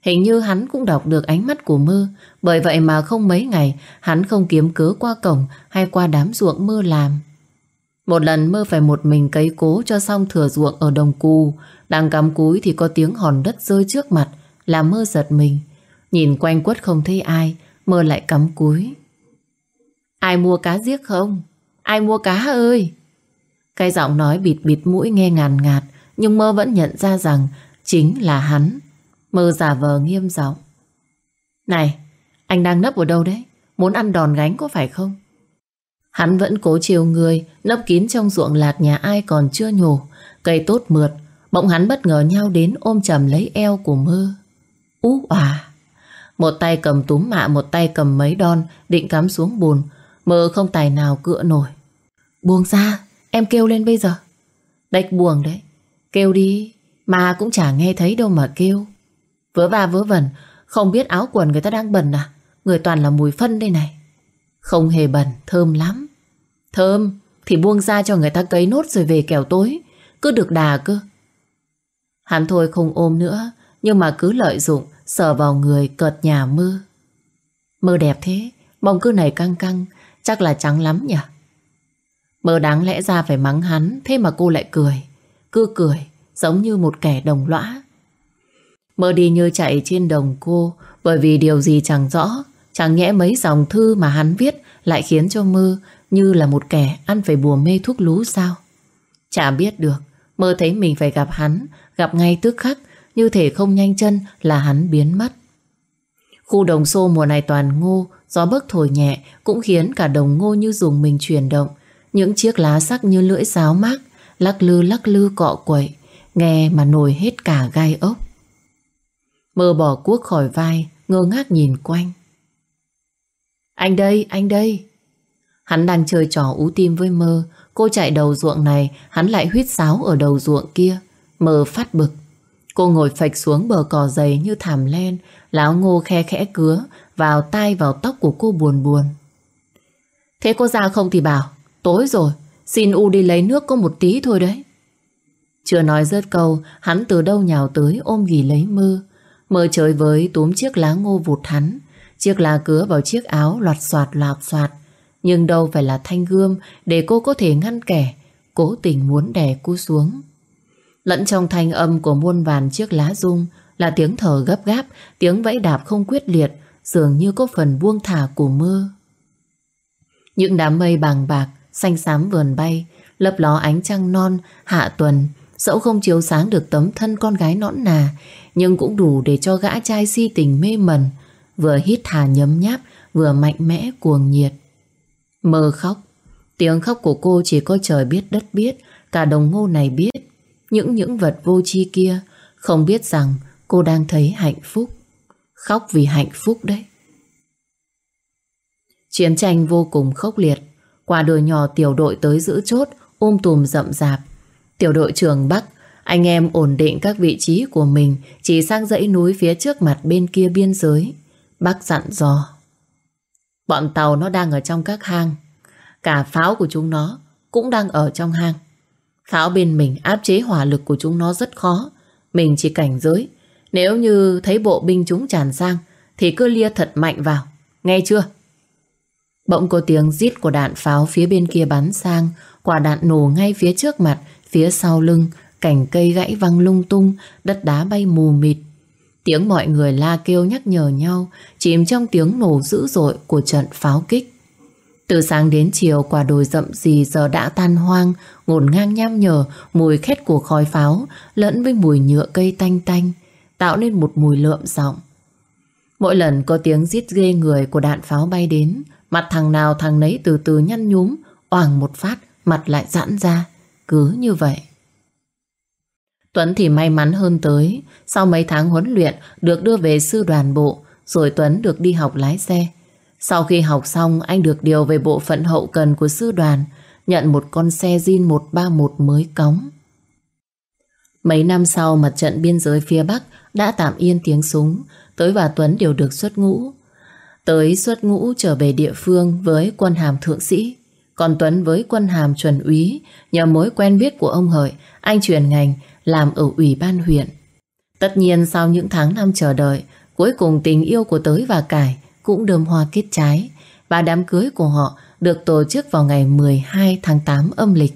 Hình như hắn cũng đọc được ánh mắt của mơ, Bởi vậy mà không mấy ngày, Hắn không kiếm cớ qua cổng Hay qua đám ruộng mơ làm Một lần mơ phải một mình cấy cố Cho xong thừa ruộng ở đồng cù Đang cắm cúi thì có tiếng hòn đất rơi trước mặt, Làm mơ giật mình Nhìn quanh quất không thấy ai, Mơ lại cắm cúi Ai mua cá giết không? Ai mua cá ơi? Cái giọng nói bịt bịt mũi nghe ngàn ngạt, Nhưng mơ vẫn nhận ra rằng Chính là hắn. Mơ giả vờ nghiêm giọng. Này, Anh đang nấp ở đâu đấy? Muốn ăn đòn gánh có phải không? Hắn vẫn cố chiều người, Nấp kín trong ruộng lạc nhà ai còn chưa nhổ. Cây tốt mượt, Bỗng hắn bất ngờ nhau đến ôm chầm lấy eo của mơ. Ú à! Một tay cầm túm mạ, Một tay cầm mấy đòn, Định cắm xuống bùn, Mơ không tài nào cựa nổi. Buông ra! Em kêu lên bây giờ. Đạch buồn đấy. Kêu đi. Mà cũng chả nghe thấy đâu mà kêu. Vớ va vớ vẩn. Không biết áo quần người ta đang bẩn à? Người toàn là mùi phân đây này. Không hề bẩn, thơm lắm. Thơm thì buông ra cho người ta cấy nốt rồi về kẻo tối. Cứ được đà cơ. Hắn thôi không ôm nữa Nhưng mà cứ lợi dụng Sờ vào người cợt nhà mơ Mơ đẹp thế Bông cứ này căng căng Chắc là trắng lắm nhỉ? Mơ đáng lẽ ra phải mắng hắn, Thế mà cô lại cười. Cứ cười, giống như một kẻ đồng lõa. Mơ đi như chạy trên đồng cô, Bởi vì điều gì chẳng rõ. Chẳng nhẽ mấy dòng thư mà hắn viết Lại khiến cho mơ như là một kẻ Ăn phải bùa mê thuốc lú sao? Chả biết được, Mơ thấy mình phải gặp hắn, Gặp ngay tức khắc, Như thể không nhanh chân là hắn biến mất. Khu đồng xô mùa này toàn ngô, Gió bấc thổi nhẹ, Cũng khiến cả đồng ngô như dùng mình chuyển động những chiếc lá sắc như lưỡi giáo mát Lắc lư lắc lư cọ quậy Nghe mà nổi hết cả gai ốc Mơ bỏ cuốc khỏi vai Ngơ ngác nhìn quanh Anh đây, anh đây. Hắn đang chơi trò ú tim với mơ. Cô chạy đầu ruộng này, hắn lại huyết sáo ở đầu ruộng kia. Mơ phát bực. Cô ngồi phạch xuống bờ cỏ dày như thảm len, láo ngô khe khẽ cứa, vào tai vào tóc của cô buồn buồn. Thế cô ra không thì bảo, tối rồi, xin U đi lấy nước có một tí thôi đấy. Chưa nói rớt câu, hắn từ đâu nhào tới ôm ghì lấy mơ. Mơ trời với túm chiếc lá ngô vụt hắn, chiếc lá cứa vào chiếc áo loạt soạt loạt soạt. Nhưng đâu phải là thanh gươm để cô có thể ngăn kẻ, cố tình muốn đè cô xuống. Lẫn trong thanh âm của muôn vàn chiếc lá rung là tiếng thở gấp gáp, tiếng vẫy đạp không quyết liệt, dường như có phần buông thả của mưa. Những đám mây bàng bạc, xanh xám vườn bay, lấp ló ánh trăng non, hạ tuần, dẫu không chiếu sáng được tấm thân con gái nõn nà, nhưng cũng đủ để cho gã trai si tình mê mẩn, vừa hít thả nhấm nháp, vừa mạnh mẽ cuồng nhiệt. Mơ khóc, tiếng khóc của cô chỉ có trời biết đất biết, cả đồng ngô này biết. Những những vật vô tri kia không biết rằng cô đang thấy hạnh phúc. Khóc vì hạnh phúc đấy. Chiến tranh vô cùng khốc liệt. Qua đồi nhỏ tiểu đội tới giữ chốt, ôm tùm rậm rạp. Tiểu đội trưởng Bắc, anh em ổn định các vị trí của mình chỉ sang dãy núi phía trước mặt bên kia biên giới. Bắc dặn dò. Bọn tàu nó đang ở trong các hang. Cả pháo của chúng nó cũng đang ở trong hang. Pháo bên mình áp chế hỏa lực của chúng nó rất khó. Mình chỉ cảnh giới. Nếu như thấy bộ binh chúng tràn sang thì cứ lia thật mạnh vào. Nghe chưa? Bỗng có tiếng rít của đạn pháo phía bên kia bắn sang. Quả đạn nổ ngay phía trước mặt, phía sau lưng. Cảnh cây gãy văng lung tung, đất đá bay mù mịt. Tiếng mọi người la kêu nhắc nhở nhau, chìm trong tiếng nổ dữ dội của trận pháo kích. Từ sáng đến chiều quả đồi rậm gì giờ đã tan hoang, ngổn ngang nham nhở, mùi khét của khói pháo lẫn với mùi nhựa cây tanh tanh, tạo nên một mùi lượm giọng. Mỗi lần có tiếng rít ghê người của đạn pháo bay đến, mặt thằng nào thằng nấy từ từ nhăn nhúm, oàng một phát, mặt lại giãn ra. Cứ như vậy. Tuấn thì may mắn hơn tới, sau mấy tháng huấn luyện được đưa về sư đoàn bộ, rồi Tuấn được đi học lái xe. Sau khi học xong, anh được điều về bộ phận hậu cần của sư đoàn, nhận một con xe Jin 131 mới cống. Mấy năm sau mặt trận biên giới phía Bắc đã tạm yên tiếng súng, tới và Tuấn đều được xuất ngũ. Tới xuất ngũ trở về địa phương với quân hàm thượng sĩ, còn Tuấn với quân hàm chuẩn úy, nhờ mối quen biết của ông Hợi, anh chuyển ngành làm ở ủy ban huyện. Tất nhiên sau những tháng năm chờ đợi, cuối cùng tình yêu của Tới và Cải cũng đơm hoa kết trái và đám cưới của họ được tổ chức vào ngày 12 tháng 8 âm lịch.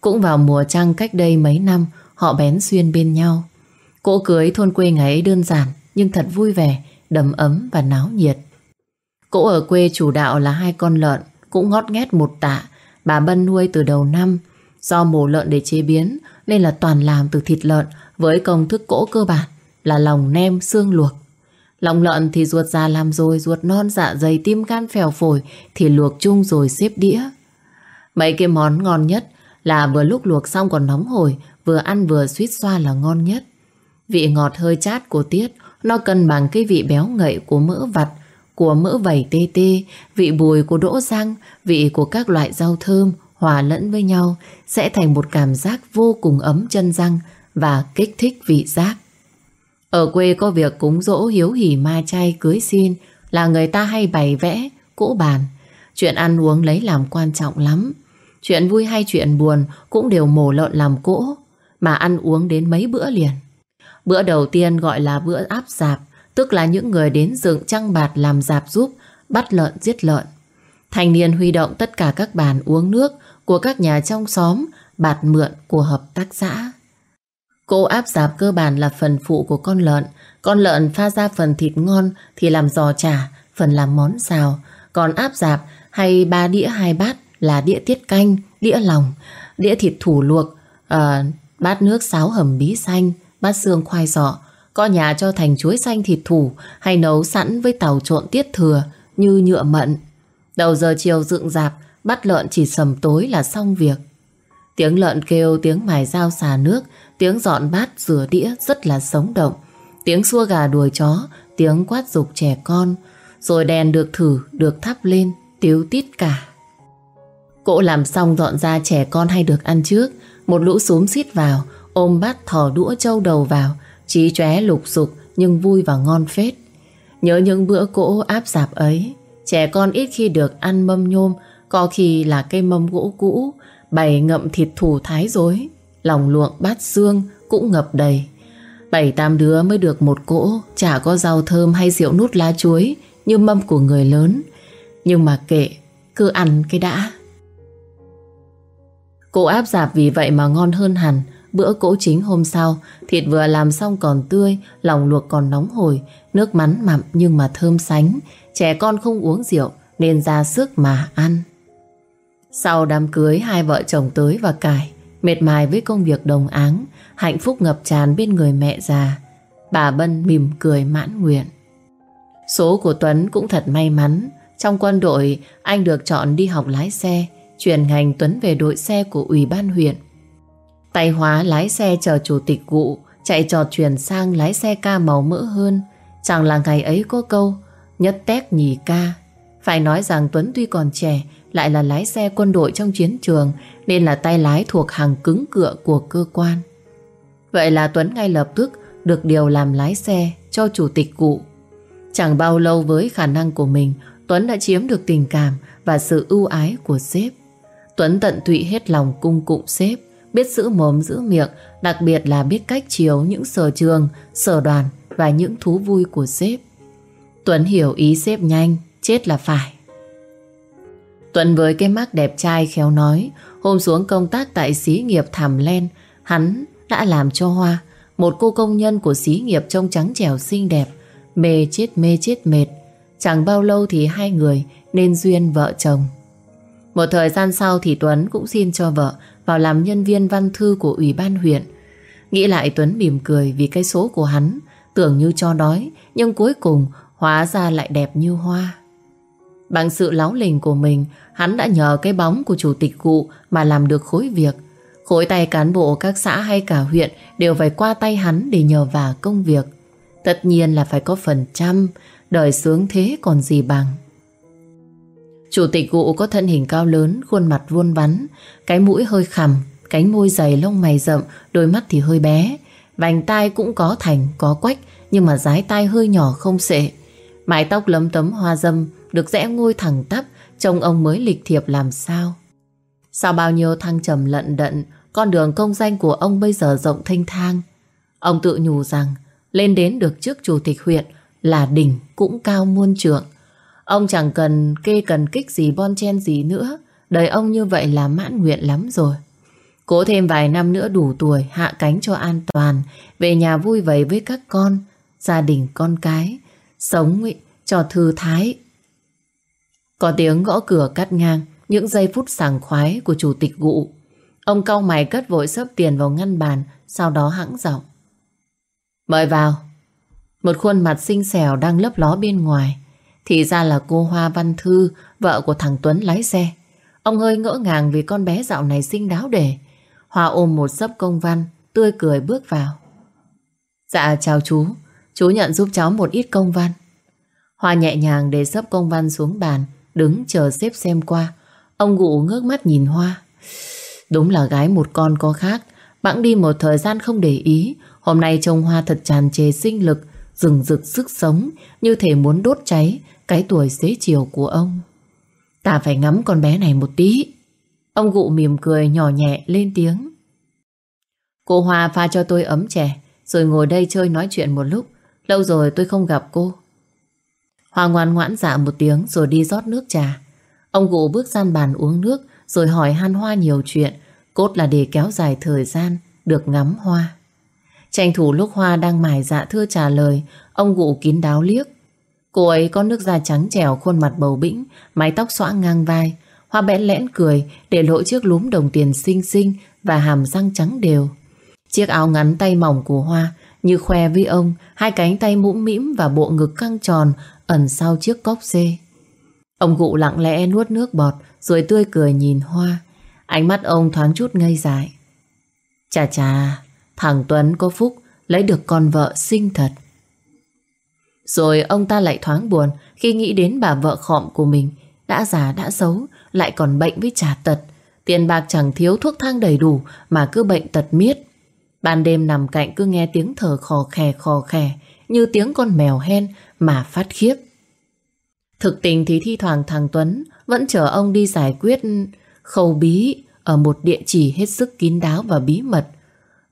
Cũng vào mùa trăng cách đây mấy năm họ bén xuyên bên nhau. Cỗ cưới thôn quê ngày ấy đơn giản nhưng thật vui vẻ, đầm ấm và náo nhiệt. Cỗ ở quê chủ đạo là hai con lợn cũng ngót nghét một tạ bà Bân nuôi từ đầu năm do mổ lợn để chế biến nên là toàn làm từ thịt lợn với công thức cỗ cơ bản là lòng nem xương luộc. Lòng lợn thì ruột già làm rồi, ruột non dạ dày tim gan phèo phổi thì luộc chung rồi xếp đĩa. Mấy cái món ngon nhất là vừa lúc luộc xong còn nóng hổi, vừa ăn vừa suýt xoa là ngon nhất. Vị ngọt hơi chát của tiết, nó cân bằng cái vị béo ngậy của mỡ vặt, của mỡ vẩy tê tê, vị bùi của đỗ răng, vị của các loại rau thơm hòa lẫn với nhau sẽ thành một cảm giác vô cùng ấm chân răng và kích thích vị giác. Ở quê có việc cúng dỗ hiếu hỉ ma chay cưới xin là người ta hay bày vẽ, cỗ bàn. Chuyện ăn uống lấy làm quan trọng lắm. Chuyện vui hay chuyện buồn cũng đều mổ lợn làm cỗ, mà ăn uống đến mấy bữa liền. Bữa đầu tiên gọi là bữa áp dạp, tức là những người đến dựng trăng bạt làm dạp giúp, bắt lợn giết lợn. Thành niên huy động tất cả các bàn uống nước của các nhà trong xóm, bạt mượn của hợp tác xã. Cô áp dạp cơ bản là phần phụ của con lợn. Con lợn pha ra phần thịt ngon thì làm giò chả, phần làm món xào. Còn áp dạp hay ba đĩa hai bát là đĩa tiết canh, đĩa lòng, đĩa thịt thủ luộc, uh, bát nước sáo hầm bí xanh, bát xương khoai sọ. Có nhà cho thành chuối xanh thịt thủ hay nấu sẵn với tàu trộn tiết thừa như nhựa mận. Đầu giờ chiều dựng dạp, bắt lợn chỉ sầm tối là xong việc. Tiếng lợn kêu, tiếng mài dao xà nước, tiếng dọn bát rửa đĩa rất là sống động. Tiếng xua gà đuổi chó, tiếng quát dục trẻ con, Rồi đèn được thử, được thắp lên, tiếu tít cả. Cỗ làm xong dọn ra trẻ con hay được ăn trước. Một lũ xúm xít vào, ôm bát thò đũa trâu đầu vào, trí chóe lục dục nhưng vui và ngon phết. Nhớ những bữa cỗ áp dạp ấy, trẻ con ít khi được ăn mâm nhôm, có khi là cây mâm gỗ cũ, bày ngậm thịt thủ thái dối, lòng luộng bát xương cũng ngập đầy. Bảy tám đứa mới được một cỗ, chả có rau thơm hay rượu nút lá chuối như mâm của người lớn. Nhưng mà kệ, cứ ăn cái đã. Cỗ áp dạp vì vậy mà ngon hơn hẳn. Bữa cỗ chính hôm sau, thịt vừa làm xong còn tươi, lòng luộc còn nóng hổi, nước mắn mặm nhưng mà thơm sánh. Trẻ con không uống rượu nên ra sức mà ăn. Sau đám cưới hai vợ chồng tới và cải, mệt mài với công việc đồng áng, hạnh phúc ngập tràn bên người mẹ già. Bà Bân mỉm cười mãn nguyện. Số của Tuấn cũng thật may mắn. Trong quân đội, anh được chọn đi học lái xe, chuyển ngành Tuấn về đội xe của Ủy ban huyện. Tay hóa lái xe chờ chủ tịch cụ chạy trò chuyển sang lái xe ca màu mỡ hơn. Chẳng là ngày ấy có câu, nhất tét nhì ca. Phải nói rằng Tuấn tuy còn trẻ, lại là lái xe quân đội trong chiến trường, nên là tay lái thuộc hàng cứng cựa của cơ quan. Vậy là Tuấn ngay lập tức được điều làm lái xe cho chủ tịch cụ. Chẳng bao lâu với khả năng của mình, Tuấn đã chiếm được tình cảm và sự ưu ái của sếp. Tuấn tận tụy hết lòng cung cụm sếp, biết giữ mồm giữ miệng, đặc biệt là biết cách chiếu những sở trường, sở đoàn và những thú vui của sếp. Tuấn hiểu ý sếp nhanh, chết là phải. Tuấn với cái mắt đẹp trai khéo nói, hôm xuống công tác tại xí nghiệp Thảm Len, hắn đã làm cho Hoa, một cô công nhân của xí nghiệp trông trắng trẻo xinh đẹp, mê chết mê chết mệt. Chẳng bao lâu thì hai người nên duyên vợ chồng. Một thời gian sau thì Tuấn cũng xin cho vợ vào làm nhân viên văn thư của Ủy ban huyện. Nghĩ lại Tuấn mỉm cười vì cái số của hắn tưởng như cho đói nhưng cuối cùng hóa ra lại đẹp như hoa. Bằng sự láo lình của mình hắn đã nhờ cái bóng của chủ tịch cụ mà làm được khối việc. Khối tay cán bộ các xã hay cả huyện đều phải qua tay hắn để nhờ vả công việc. Tất nhiên là phải có phần trăm, đời sướng thế còn gì bằng. Chủ tịch cụ có thân hình cao lớn, khuôn mặt vuông vắn, cái mũi hơi khằm, cánh môi dày lông mày rậm, đôi mắt thì hơi bé. Vành tai cũng có thành, có quách, nhưng mà dái tai hơi nhỏ không sệ. Mái tóc lấm tấm hoa dâm, được rẽ ngôi thẳng tắp, trông ông mới lịch thiệp làm sao. Sau bao nhiêu thăng trầm lận đận, con đường công danh của ông bây giờ rộng thanh thang. Ông tự nhủ rằng, lên đến được trước chủ tịch huyện là đỉnh cũng cao muôn trượng. Ông chẳng cần kê cần kích gì bon chen gì nữa. Đời ông như vậy là mãn nguyện lắm rồi. Cố thêm vài năm nữa đủ tuổi hạ cánh cho an toàn, về nhà vui vầy với các con, gia đình con cái, sống cho thư thái. Có tiếng gõ cửa cắt ngang những giây phút sảng khoái của chủ tịch vụ. Ông cau mày cất vội sớp tiền vào ngăn bàn, sau đó hãng giọng. Mời vào. Một khuôn mặt xinh xẻo đang lấp ló bên ngoài. Thì ra là cô Hoa Văn Thư, vợ của thằng Tuấn lái xe. Ông hơi ngỡ ngàng vì con bé dạo này xinh đáo để. Hoa ôm một sấp công văn, tươi cười bước vào. Dạ chào chú, chú nhận giúp cháu một ít công văn. Hoa nhẹ nhàng để sấp công văn xuống bàn, đứng chờ xếp xem qua. Ông gụ ngước mắt nhìn Hoa. Đúng là gái một con có khác, bẵng đi một thời gian không để ý. Hôm nay trông Hoa thật tràn trề sinh lực, rừng rực sức sống, như thể muốn đốt cháy cái tuổi xế chiều của ông. Ta phải ngắm con bé này một tí. Ông gụ mỉm cười nhỏ nhẹ lên tiếng. Cô Hoa pha cho tôi ấm chè, rồi ngồi đây chơi nói chuyện một lúc. Lâu rồi tôi không gặp cô. Hoa ngoan ngoãn dạ một tiếng rồi đi rót nước trà. Ông gụ bước gian bàn uống nước rồi hỏi han hoa nhiều chuyện, cốt là để kéo dài thời gian được ngắm hoa. Tranh thủ lúc Hoa đang mải dạ thưa trả lời, ông gụ kín đáo liếc. Cô ấy có nước da trắng trẻo, khuôn mặt bầu bĩnh, mái tóc xõa ngang vai. Hoa bẽn lẽn cười, để lộ chiếc lúm đồng tiền xinh xinh và hàm răng trắng đều. Chiếc áo ngắn tay mỏng của Hoa như khoe với ông hai cánh tay mũm mĩm và bộ ngực căng tròn ẩn sau chiếc cốc dê. Ông gụ lặng lẽ nuốt nước bọt rồi tươi cười nhìn Hoa. Ánh mắt ông thoáng chút ngây dại. Chà chà, thằng Tuấn có phúc lấy được con vợ xinh thật. Rồi ông ta lại thoáng buồn khi nghĩ đến bà vợ khọm của mình đã già đã xấu, lại còn bệnh với trà tật. Tiền bạc chẳng thiếu thuốc thang đầy đủ mà cứ bệnh tật miết. Ban đêm nằm cạnh cứ nghe tiếng thở khò khè khò khè như tiếng con mèo hen mà phát khiếp. Thực tình thì thi thoảng thằng Tuấn vẫn chờ ông đi giải quyết khâu bí ở một địa chỉ hết sức kín đáo và bí mật.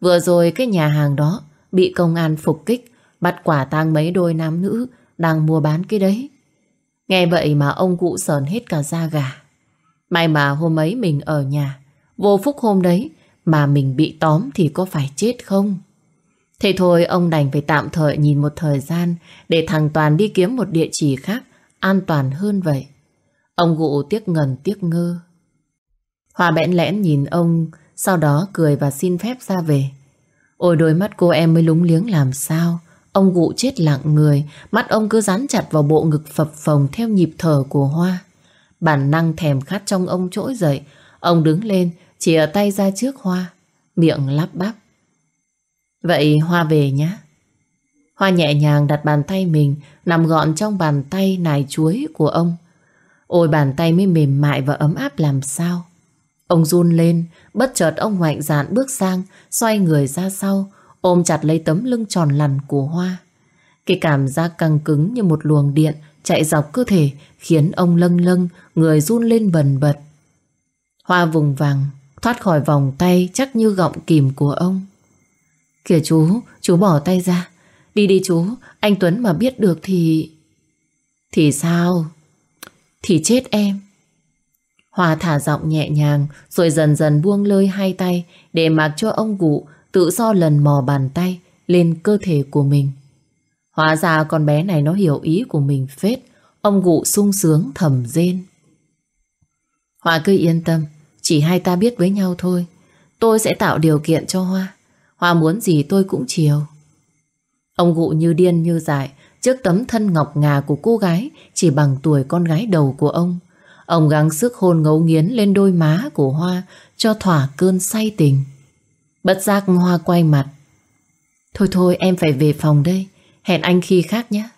Vừa rồi cái nhà hàng đó bị công an phục kích, bắt quả tang mấy đôi nam nữ đang mua bán cái đấy. Nghe vậy mà ông cụ sờn hết cả da gà. May mà hôm ấy mình ở nhà, vô phúc hôm đấy mà mình bị tóm thì có phải chết không? Thế thôi ông đành phải tạm thời nhìn một thời gian để thằng Toàn đi kiếm một địa chỉ khác an toàn hơn vậy. Ông cụ tiếc ngần tiếc ngơ. Hòa bẽn lẽn nhìn ông, sau đó cười và xin phép ra về. Ôi đôi mắt cô em mới lúng liếng làm sao. Ông cụ chết lặng người, mắt ông cứ dán chặt vào bộ ngực phập phồng theo nhịp thở của Hoa. Bản năng thèm khát trong ông trỗi dậy, ông đứng lên, chìa tay ra trước Hoa, miệng lắp bắp. Vậy Hoa về nhé. Hoa nhẹ nhàng đặt bàn tay mình nằm gọn trong bàn tay nài chuối của ông. Ôi bàn tay mới mềm mại và ấm áp làm sao. Ông run lên, bất chợt ông mạnh dạn bước sang, xoay người ra sau, ôm chặt lấy tấm lưng tròn lằn của Hoa. Cái cảm giác căng cứng như một luồng điện chạy dọc cơ thể khiến ông lâng lâng, người run lên bần bật. Hoa vùng vàng, thoát khỏi vòng tay chắc như gọng kìm của ông. Kìa chú, chú bỏ tay ra. Đi đi chú, anh Tuấn mà biết được thì... Thì sao? Thì chết em. Hoa thả giọng nhẹ nhàng rồi dần dần buông lơi hai tay để mặc cho ông cụ tự do lần mò bàn tay lên cơ thể của mình. Hóa ra con bé này nó hiểu ý của mình phết. Ông cụ sung sướng thầm rên. Hoa cứ yên tâm, chỉ hai ta biết với nhau thôi. Tôi sẽ tạo điều kiện cho Hoa. Hoa muốn gì tôi cũng chiều. Ông cụ như điên như dại trước tấm thân ngọc ngà của cô gái chỉ bằng tuổi con gái đầu của ông. Ông gắng sức hôn ngấu nghiến lên đôi má của Hoa cho thỏa cơn say tình. Bất giác Hoa quay mặt. Thôi thôi em phải về phòng đây, hẹn anh khi khác nhé.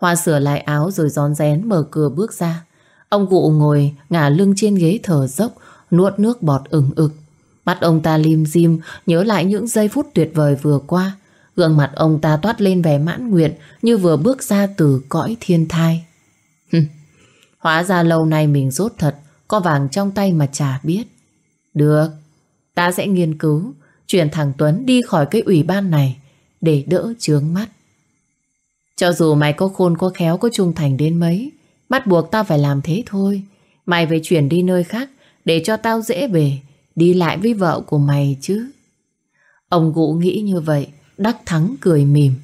Hoa sửa lại áo rồi gión rén mở cửa bước ra. Ông cụ ngồi ngả lưng trên ghế thở dốc, nuốt nước bọt ửng ực. Mắt ông ta lim dim nhớ lại những giây phút tuyệt vời vừa qua. Gương mặt ông ta toát lên vẻ mãn nguyện như vừa bước ra từ cõi thiên thai. Hóa ra lâu nay mình rốt thật, có vàng trong tay mà chả biết. Được, ta sẽ nghiên cứu, chuyển thằng Tuấn đi khỏi cái ủy ban này để đỡ chướng mắt. Cho dù mày có khôn có khéo có trung thành đến mấy, bắt buộc tao phải làm thế thôi. Mày phải chuyển đi nơi khác để cho tao dễ về, đi lại với vợ của mày chứ. Ông Gũ nghĩ như vậy, đắc thắng cười mỉm.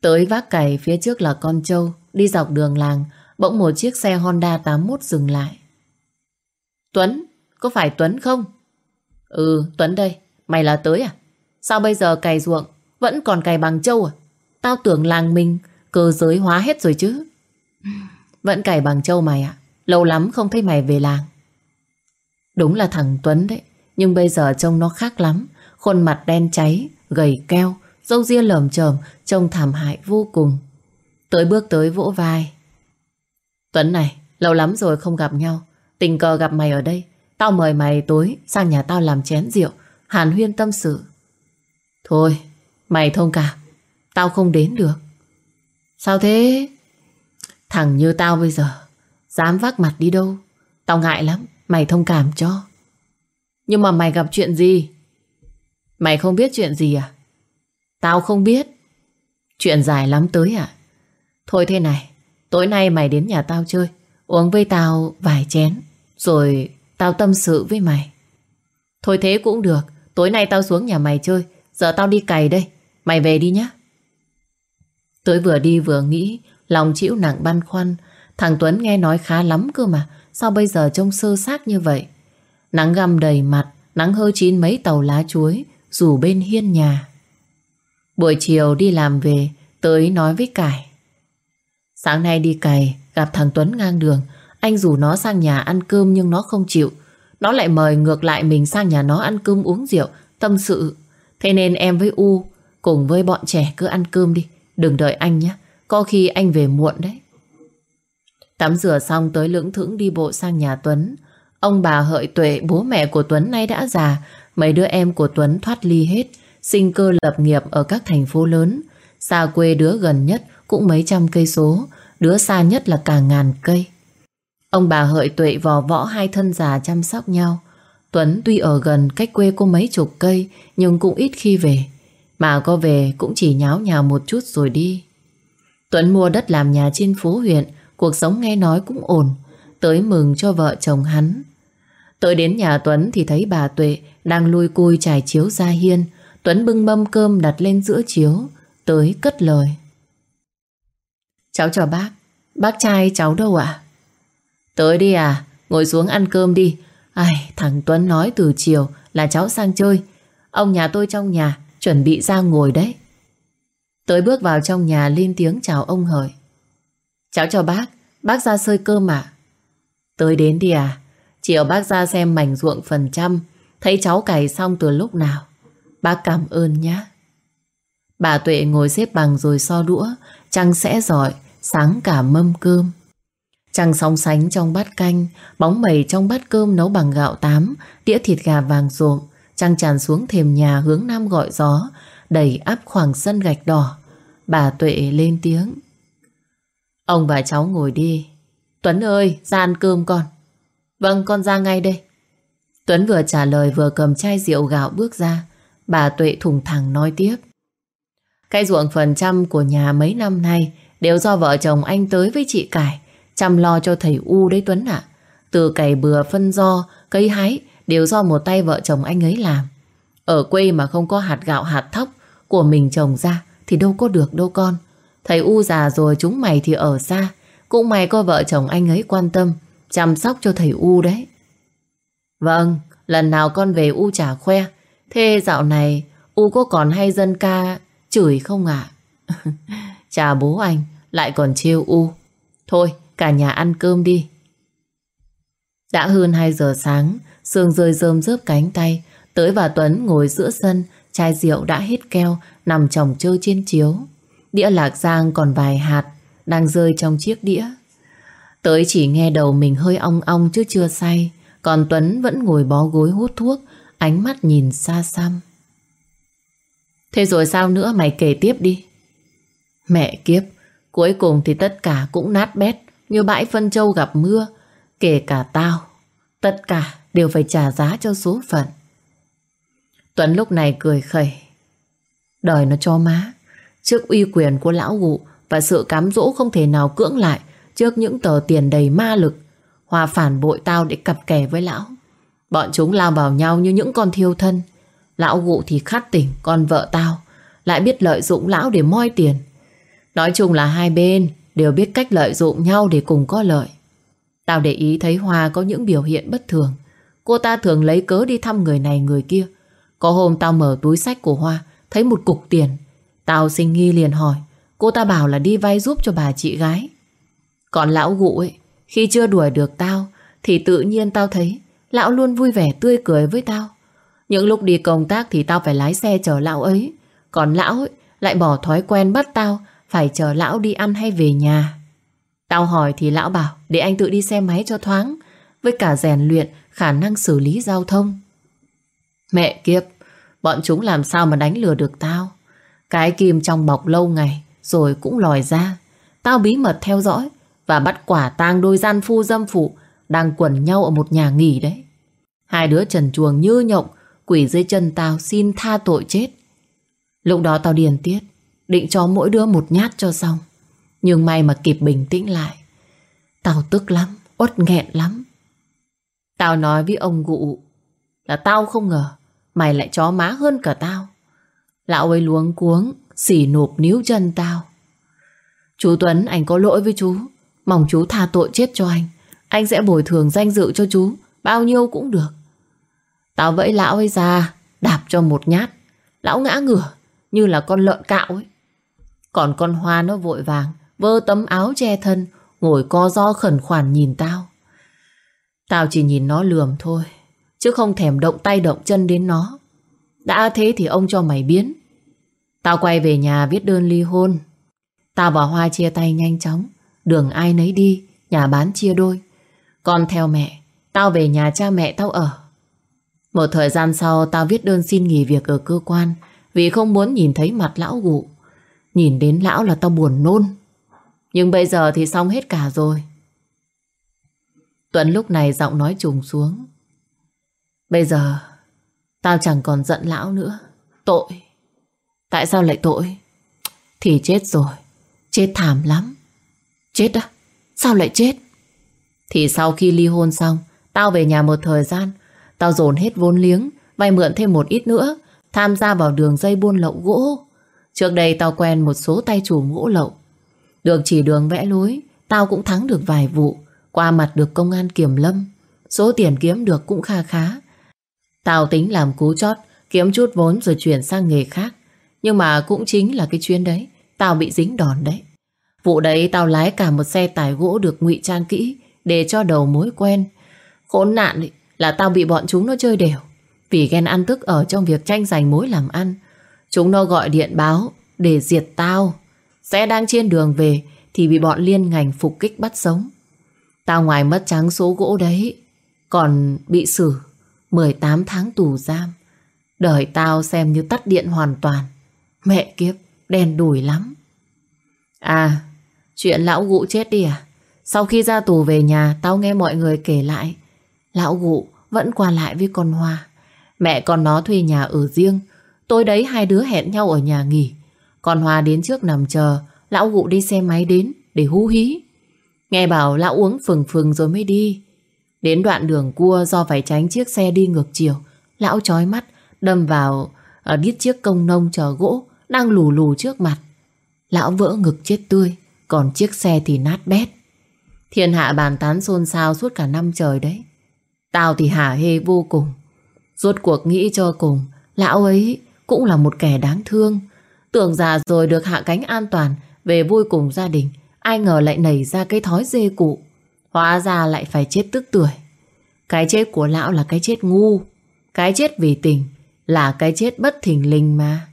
Tới vác cày phía trước là con trâu, đi dọc đường làng, Bỗng một chiếc xe Honda 81 dừng lại. Tuấn, có phải Tuấn không? Ừ, Tuấn đây. Mày là tới à? Sao bây giờ cày ruộng vẫn còn cày bằng trâu à? Tao tưởng làng mình cơ giới hóa hết rồi chứ. Vẫn cày bằng trâu mày ạ. Lâu lắm không thấy mày về làng. Đúng là thằng Tuấn đấy. Nhưng bây giờ trông nó khác lắm. Khuôn mặt đen cháy, gầy keo, râu ria lởm chởm, trông thảm hại vô cùng. Tới bước tới vỗ vai. Tuấn này, lâu lắm rồi không gặp nhau. Tình cờ gặp mày ở đây. Tao mời mày tối sang nhà tao làm chén rượu. Hàn huyên tâm sự. Thôi, mày thông cảm. Tao không đến được. Sao thế? Thằng như tao bây giờ, dám vác mặt đi đâu. Tao ngại lắm, mày thông cảm cho. Nhưng mà mày gặp chuyện gì? Mày không biết chuyện gì à? Tao không biết. Chuyện dài lắm tới à? Thôi thế này, Tối nay mày đến nhà tao chơi Uống với tao vài chén Rồi tao tâm sự với mày. Thôi thế cũng được. Tối nay tao xuống nhà mày chơi. Giờ tao đi cày đây. Mày về đi nhé Tôi vừa đi vừa nghĩ Lòng chịu nặng băn khoăn. Thằng Tuấn nghe nói khá lắm cơ mà. Sao bây giờ trông sơ xác như vậy? Nắng găm đầy mặt Nắng hơi chín mấy tàu lá chuối Rủ bên hiên nhà. Buổi chiều đi làm về Tới nói với Cải. Sáng nay đi cày, gặp thằng Tuấn ngang đường. Anh rủ nó sang nhà ăn cơm nhưng nó không chịu. Nó lại mời ngược lại mình sang nhà nó ăn cơm uống rượu, tâm sự. Thế nên em với U cùng với bọn trẻ cứ ăn cơm đi, Đừng đợi anh nhé, có khi anh về muộn đấy. Tắm rửa xong tới lưỡng thững đi bộ sang nhà Tuấn. Ông bà hợi tuệ bố mẹ của Tuấn nay đã già, mấy đứa em của Tuấn thoát ly hết, sinh cơ lập nghiệp ở các thành phố lớn. Xa quê đứa gần nhất cũng mấy trăm cây số, đứa xa nhất là cả ngàn cây. Ông bà hợi tuệ vò võ hai thân già chăm sóc nhau. Tuấn tuy ở gần cách quê cô mấy chục cây nhưng cũng ít khi về. Mà có về cũng chỉ nháo nhào một chút rồi đi. Tuấn mua đất làm nhà trên phố huyện, cuộc sống nghe nói cũng ổn, tới mừng cho vợ chồng hắn. Tới đến nhà Tuấn thì thấy bà Tuệ đang lui cui trải chiếu ra hiên. Tuấn bưng mâm cơm đặt lên giữa chiếu, tới cất lời. Cháu chào bác, bác trai cháu đâu ạ? Tới đi à, ngồi xuống ăn cơm đi. Ai, thằng Tuấn nói từ chiều là cháu sang chơi. Ông nhà tôi trong nhà, chuẩn bị ra ngồi đấy. Tới bước vào trong nhà lên tiếng chào ông hời. Cháu chào bác, bác ra sơi cơm à? Tới đến đi à, chiều bác ra xem mảnh ruộng phần trăm, thấy cháu cày xong từ lúc nào. Bác cảm ơn nhé. Bà Tuệ ngồi xếp bằng rồi so đũa, trăng sẽ giỏi, sáng cả mâm cơm. Trăng sóng sánh trong bát canh, bóng mẩy trong bát cơm nấu bằng gạo tám, đĩa thịt gà vàng rộm, trăng tràn xuống thềm nhà hướng nam gọi gió, đẩy áp khoảng sân gạch đỏ. Bà Tuệ lên tiếng. Ông và cháu ngồi đi. Tuấn ơi, ra ăn cơm con. Vâng, con ra ngay đây. Tuấn vừa trả lời vừa cầm chai rượu gạo bước ra. Bà Tuệ thùng thẳng nói tiếp. Cái ruộng phần trăm của nhà mấy năm nay đều do vợ chồng anh tới với chị Cải chăm lo cho thầy U đấy Tuấn ạ. Từ cày bừa phân do, cây hái đều do một tay vợ chồng anh ấy làm. Ở quê mà không có hạt gạo hạt thóc của mình trồng ra thì đâu có được đâu con. Thầy U già rồi chúng mày thì ở xa. Cũng may có vợ chồng anh ấy quan tâm chăm sóc cho thầy U đấy. Vâng, lần nào con về U trả khoe. Thế dạo này U có còn hay dân ca chửi không ạ? À? chà bố anh, lại còn trêu U. Thôi, cả nhà ăn cơm đi. Đã hơn 2 giờ sáng, Sương rơi rơm rớp cánh tay, tới và Tuấn ngồi giữa sân, chai rượu đã hết keo, nằm chồng chơi trên chiếu. Đĩa lạc giang còn vài hạt, đang rơi trong chiếc đĩa. Tới chỉ nghe đầu mình hơi ong ong chứ chưa say, còn Tuấn vẫn ngồi bó gối hút thuốc, ánh mắt nhìn xa xăm. Thế rồi sao nữa mày kể tiếp đi. Mẹ kiếp, cuối cùng thì tất cả cũng nát bét như bãi phân châu gặp mưa, kể cả tao. Tất cả đều phải trả giá cho số phận. Tuấn lúc này cười khẩy. Đời nó cho má, trước uy quyền của lão gụ và sự cám dỗ không thể nào cưỡng lại trước những tờ tiền đầy ma lực, Hòa phản bội tao để cặp kè với lão. Bọn chúng lao vào nhau như những con thiêu thân. Lão gụ thì khát tỉnh, con vợ tao lại biết lợi dụng lão để moi tiền. Nói chung là hai bên đều biết cách lợi dụng nhau để cùng có lợi. Tao để ý thấy Hoa có những biểu hiện bất thường. Cô ta thường lấy cớ đi thăm người này người kia. Có hôm tao mở túi sách của Hoa, thấy một cục tiền. Tao sinh nghi liền hỏi, cô ta bảo là đi vay giúp cho bà chị gái. Còn lão gụ ấy, khi chưa đuổi được tao, thì tự nhiên tao thấy lão luôn vui vẻ tươi cười với tao. Những lúc đi công tác thì tao phải lái xe chở lão ấy. Còn lão ấy lại bỏ thói quen bắt tao phải chờ lão đi ăn hay về nhà. Tao hỏi thì lão bảo để anh tự đi xe máy cho thoáng, với cả rèn luyện khả năng xử lý giao thông. Mẹ kiếp, bọn chúng làm sao mà đánh lừa được tao? Cái kim trong bọc lâu ngày rồi cũng lòi ra. Tao bí mật theo dõi và bắt quả tang đôi gian phu dâm phụ đang quẩn nhau ở một nhà nghỉ đấy. Hai đứa trần chuồng như nhộng, quỷ dưới chân tao xin tha tội chết. Lúc đó tao điền tiết, Định cho mỗi đứa một nhát cho xong. Nhưng may mà kịp bình tĩnh lại. Tao tức lắm, Uất nghẹn lắm. Tao nói với ông Gụ Là tao không ngờ Mày lại chó má hơn cả tao. Lão ấy luống cuống, Xỉ nộp níu chân tao. Chú Tuấn, anh có lỗi với chú. Mong chú tha tội chết cho anh. Anh sẽ bồi thường danh dự cho chú, Bao nhiêu cũng được. Tao vẫy lão ấy ra, Đạp cho một nhát. Lão ngã ngửa, Như là con lợn cạo ấy còn con Hoa nó vội vàng, vơ tấm áo che thân, ngồi co do khẩn khoản nhìn tao. Tao chỉ nhìn nó lườm thôi, chứ không thèm động tay động chân đến nó. Đã thế thì ông cho mày biến. Tao quay về nhà viết đơn ly hôn, Tao và Hoa chia tay nhanh chóng. Đường ai nấy đi, nhà bán chia đôi. còn theo mẹ, tao về nhà cha mẹ tao ở. Một thời gian sau tao viết đơn xin nghỉ việc ở cơ quan vì không muốn nhìn thấy mặt lão gụ. Nhìn đến lão là tao buồn nôn. Nhưng bây giờ thì xong hết cả rồi. Tuấn lúc này giọng nói trùng xuống. Bây giờ tao chẳng còn giận lão nữa. Tội. Tại sao lại tội? Thì chết rồi. Chết thảm lắm. Chết á? Sao lại chết? Thì sau khi ly hôn xong, tao về nhà một thời gian, tao dồn hết vốn liếng, vay mượn thêm một ít nữa, tham gia vào đường dây buôn lậu gỗ. Trước đây tao quen một số tay chủ gỗ lậu. Được chỉ đường vẽ lối, tao cũng thắng được vài vụ, qua mặt được công an kiểm lâm. Số tiền kiếm được cũng kha khá. Tao tính làm cú chót, kiếm chút vốn rồi chuyển sang nghề khác. Nhưng mà cũng chính là cái chuyến đấy, tao bị dính đòn đấy. Vụ đấy tao lái cả một xe tải gỗ được ngụy trang kỹ để cho đầu mối quen. Khốn nạn ấy, là tao bị bọn chúng nó chơi đều. Vì ghen ăn tức ở trong việc tranh giành mối làm ăn. Chúng nó gọi điện báo để diệt tao. Sẽ đang trên đường về thì bị bọn liên ngành phục kích bắt sống. Tao ngoài mất trắng số gỗ đấy, còn bị xử 18 tháng tù giam. Đời tao xem như tắt điện hoàn toàn. Mẹ kiếp, đen đủi lắm. À, chuyện lão gụ chết đi à? Sau khi ra tù về nhà, tao nghe mọi người kể lại. Lão gụ vẫn qua lại với con Hoa. Mẹ con nó thuê nhà ở riêng. Tối đấy hai đứa hẹn nhau ở nhà nghỉ. còn hòa đến trước nằm chờ, lão gụ đi xe máy đến để hú hí. Nghe bảo lão uống phừng phừng rồi mới đi. Đến đoạn đường cua do phải tránh chiếc xe đi ngược chiều, lão chói mắt đâm vào ở đít chiếc công nông chờ gỗ đang lù lù trước mặt. Lão vỡ ngực chết tươi, còn chiếc xe thì nát bét. Thiên hạ bàn tán xôn xao suốt cả năm trời đấy. Tao thì hả hê vô cùng. Rốt cuộc nghĩ cho cùng, lão ấy cũng là một kẻ đáng thương. Tưởng già rồi được hạ cánh an toàn, về vui cùng gia đình. Ai ngờ lại nảy ra cái thói dê cụ. Hóa ra lại phải chết tức tuổi. Cái chết của lão là cái chết ngu. Cái chết vì tình, là cái chết bất thình lình mà.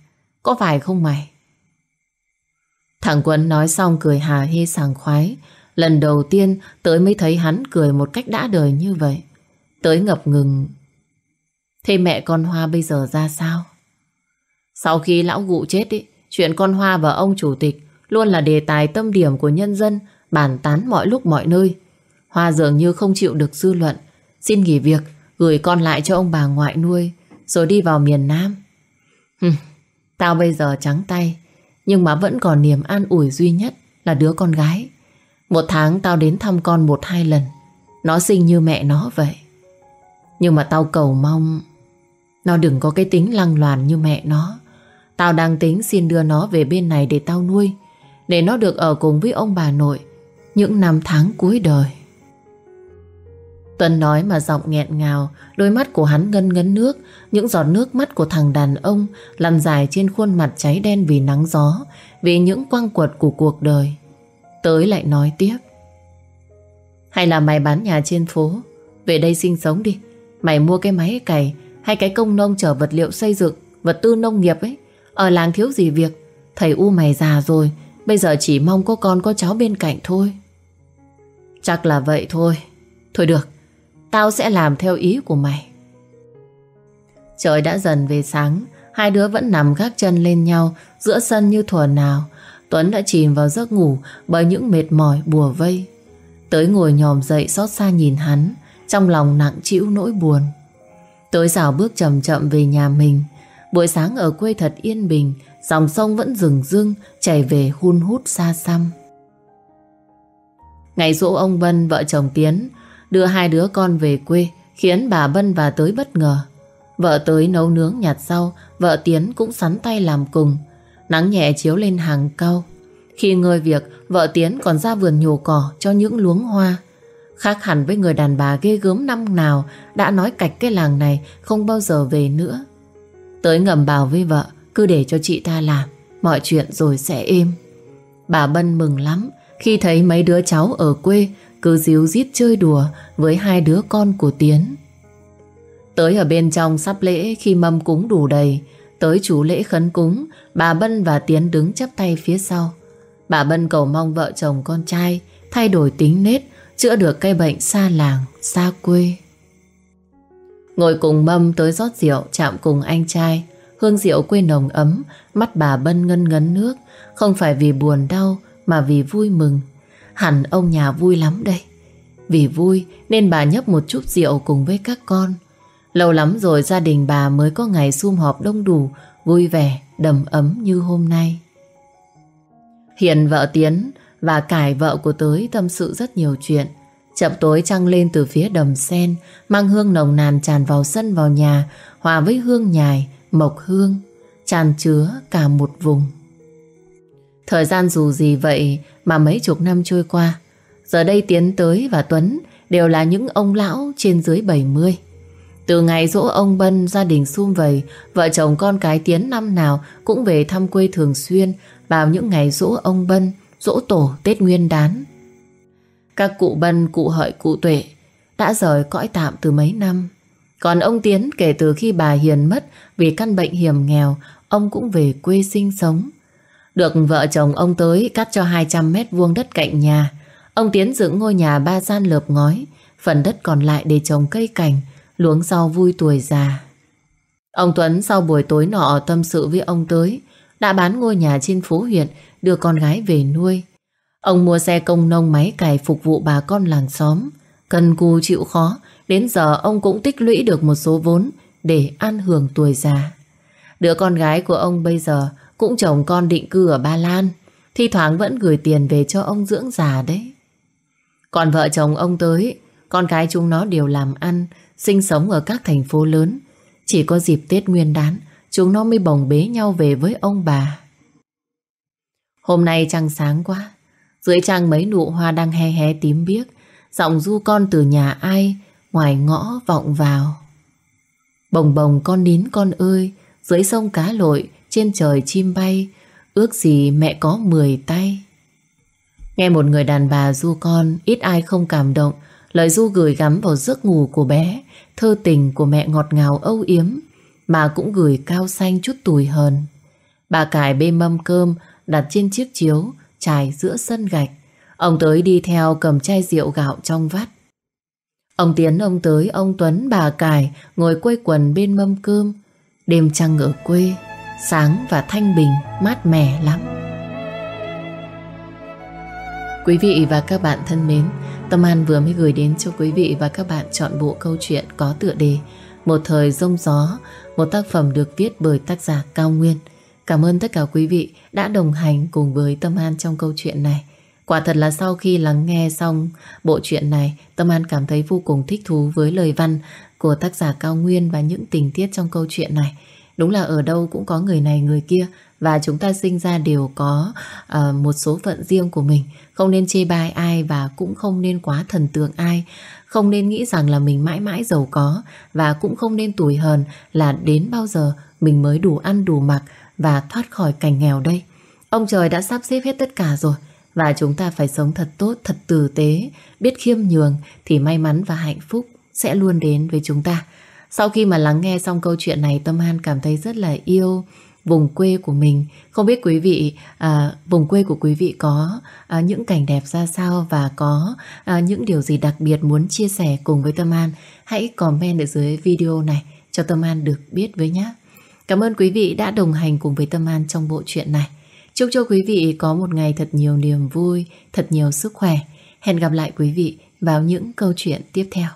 Có phải không mày? Thằng Quân nói xong cười hà hê sảng khoái. Lần đầu tiên tới mới thấy hắn cười một cách đã đời như vậy. Tới ngập ngừng. Thế mẹ con Hoa bây giờ ra sao? Sau khi lão gụ chết ý, chuyện con Hoa và ông chủ tịch luôn là đề tài tâm điểm của nhân dân bàn tán mọi lúc mọi nơi. Hoa dường như không chịu được dư luận, xin nghỉ việc, gửi con lại cho ông bà ngoại nuôi, rồi đi vào miền Nam. Hừm, tao bây giờ trắng tay, nhưng mà vẫn còn niềm an ủi duy nhất là đứa con gái. Một tháng tao đến thăm con một hai lần, nó sinh như mẹ nó vậy. Nhưng mà tao cầu mong nó đừng có cái tính lăng loàn như mẹ nó. Tao đang tính xin đưa nó về bên này để tao nuôi, để nó được ở cùng với ông bà nội những năm tháng cuối đời. Tuấn nói mà giọng nghẹn ngào, đôi mắt của hắn ngân ngấn nước, những giọt nước mắt của thằng đàn ông lăn dài trên khuôn mặt cháy đen vì nắng gió, vì những quăng quật của cuộc đời. Tới lại nói tiếp. Hay là mày bán nhà trên phố, về đây sinh sống đi. Mày mua cái máy cày hay cái công nông chở vật liệu xây dựng, vật tư nông nghiệp ấy. Ở làng thiếu gì việc, thầy U mày già rồi, bây giờ chỉ mong có con có cháu bên cạnh thôi. Chắc là vậy thôi. Thôi được, tao sẽ làm theo ý của mày. Trời đã dần về sáng, hai đứa vẫn nằm gác chân lên nhau giữa sân như thuở nào. Tuấn đã chìm vào giấc ngủ bởi những mệt mỏi bùa vây. Tới ngồi nhòm dậy xót xa nhìn hắn, trong lòng nặng chịu nỗi buồn. Tới rào bước chậm chậm về nhà mình. Buổi sáng ở quê thật yên bình, dòng sông vẫn rừng rưng, chảy về hun hút xa xăm. Ngày dỗ ông Bân, vợ chồng Tiến, đưa hai đứa con về quê, khiến bà Bân và tới bất ngờ. Vợ tới nấu nướng nhặt rau, vợ Tiến cũng sắn tay làm cùng. Nắng nhẹ chiếu lên hàng cau. Khi ngơi việc, vợ Tiến còn ra vườn nhổ cỏ cho những luống hoa. Khác hẳn với người đàn bà ghê gớm năm nào đã nói cạch cái làng này không bao giờ về nữa. Tới ngầm bảo với vợ, cứ để cho chị ta làm, mọi chuyện rồi sẽ êm. Bà Bân mừng lắm khi thấy mấy đứa cháu ở quê cứ díu dít chơi đùa với hai đứa con của Tiến. Tới ở bên trong sắp lễ khi mâm cúng đủ đầy, tới chủ lễ khấn cúng, bà Bân và Tiến đứng chắp tay phía sau. Bà Bân cầu mong vợ chồng con trai thay đổi tính nết, chữa được cây bệnh xa làng, xa quê. Ngồi cùng mâm tới rót rượu chạm cùng anh trai, hương rượu quê nồng ấm, mắt bà Bân ngân ngấn nước, không phải vì buồn đau mà vì vui mừng. Hẳn ông nhà vui lắm đây. Vì vui nên bà nhấp một chút rượu cùng với các con. Lâu lắm rồi gia đình bà mới có ngày sum họp đông đủ, vui vẻ, đầm ấm như hôm nay. Hiện vợ Tiến và cải vợ của Tới tâm sự rất nhiều chuyện. Chậm tối trăng lên từ phía đầm sen, mang hương nồng nàn tràn vào sân vào nhà, hòa với hương nhài, mộc hương, tràn chứa cả một vùng. Thời gian dù gì vậy mà mấy chục năm trôi qua, giờ đây Tiến tới và Tuấn đều là những ông lão trên dưới 70. Từ ngày dỗ ông Bân, gia đình sum vầy, vợ chồng con cái Tiến năm nào cũng về thăm quê thường xuyên vào những ngày dỗ ông Bân, dỗ tổ Tết Nguyên đán. Các cụ Bân, cụ Hợi, cụ Tuệ đã rời cõi tạm từ mấy năm. Còn ông Tiến kể từ khi bà Hiền mất vì căn bệnh hiểm nghèo, ông cũng về quê sinh sống. Được vợ chồng ông tới cắt cho 200 mét vuông đất cạnh nhà. Ông Tiến dựng ngôi nhà ba gian lợp ngói, phần đất còn lại để trồng cây cảnh, luống rau vui tuổi già. Ông Tuấn sau buổi tối nọ tâm sự với ông tới, đã bán ngôi nhà trên phố huyện đưa con gái về nuôi. Ông mua xe công nông máy cày phục vụ bà con làng xóm. Cần cù chịu khó, đến giờ ông cũng tích lũy được một số vốn để ăn hưởng tuổi già. Đứa con gái của ông bây giờ cũng chồng con định cư ở Ba Lan, thi thoảng vẫn gửi tiền về cho ông dưỡng già đấy. Còn vợ chồng ông tới, con cái chúng nó đều làm ăn, sinh sống ở các thành phố lớn. Chỉ có dịp Tết Nguyên đán, chúng nó mới bồng bế nhau về với ông bà. Hôm nay trăng sáng quá, dưới trang mấy nụ hoa đang he hé tím biếc, giọng du con từ nhà ai, ngoài ngõ vọng vào. Bồng bồng con nín con ơi, dưới sông cá lội, trên trời chim bay, ước gì mẹ có mười tay. Nghe một người đàn bà du con, ít ai không cảm động, lời du gửi gắm vào giấc ngủ của bé, thơ tình của mẹ ngọt ngào âu yếm, mà cũng gửi cao xanh chút tủi hờn. Bà cải bê mâm cơm đặt trên chiếc chiếu trải giữa sân gạch. Ông tới đi theo cầm chai rượu gạo trong vắt. Ông Tiến, ông tới, ông Tuấn, bà cải ngồi quây quần bên mâm cơm. Đêm trăng ở quê, sáng và thanh bình, mát mẻ lắm. Quý vị và các bạn thân mến, Tâm An vừa mới gửi đến cho quý vị và các bạn chọn bộ câu chuyện có tựa đề Một thời rông gió, một tác phẩm được viết bởi tác giả Cao Nguyên. Cảm ơn tất cả quý vị đã đồng hành cùng với Tâm An trong câu chuyện này. Quả thật là sau khi lắng nghe xong bộ truyện này, Tâm An cảm thấy vô cùng thích thú với lời văn của tác giả Cao Nguyên và những tình tiết trong câu chuyện này. Đúng là ở đâu cũng có người này người kia và chúng ta sinh ra đều có uh, một số phận riêng của mình. Không nên chê bai ai và cũng không nên quá thần tượng ai. Không nên nghĩ rằng là mình mãi mãi giàu có và cũng không nên tủi hờn là đến bao giờ mình mới đủ ăn đủ mặc và thoát khỏi cảnh nghèo đây. Ông trời đã sắp xếp hết tất cả rồi và chúng ta phải sống thật tốt, thật tử tế, biết khiêm nhường thì may mắn và hạnh phúc sẽ luôn đến với chúng ta. Sau khi mà lắng nghe xong câu chuyện này Tâm An cảm thấy rất là yêu vùng quê của mình. Không biết quý vị, à, vùng quê của quý vị có à, những cảnh đẹp ra sao và có à, những điều gì đặc biệt muốn chia sẻ cùng với Tâm An. Hãy comment ở dưới video này cho Tâm An được biết với nhé. Cảm ơn quý vị đã đồng hành cùng với Tâm An trong bộ truyện này. Chúc cho quý vị có một ngày thật nhiều niềm vui, thật nhiều sức khỏe. Hẹn gặp lại quý vị vào những câu chuyện tiếp theo.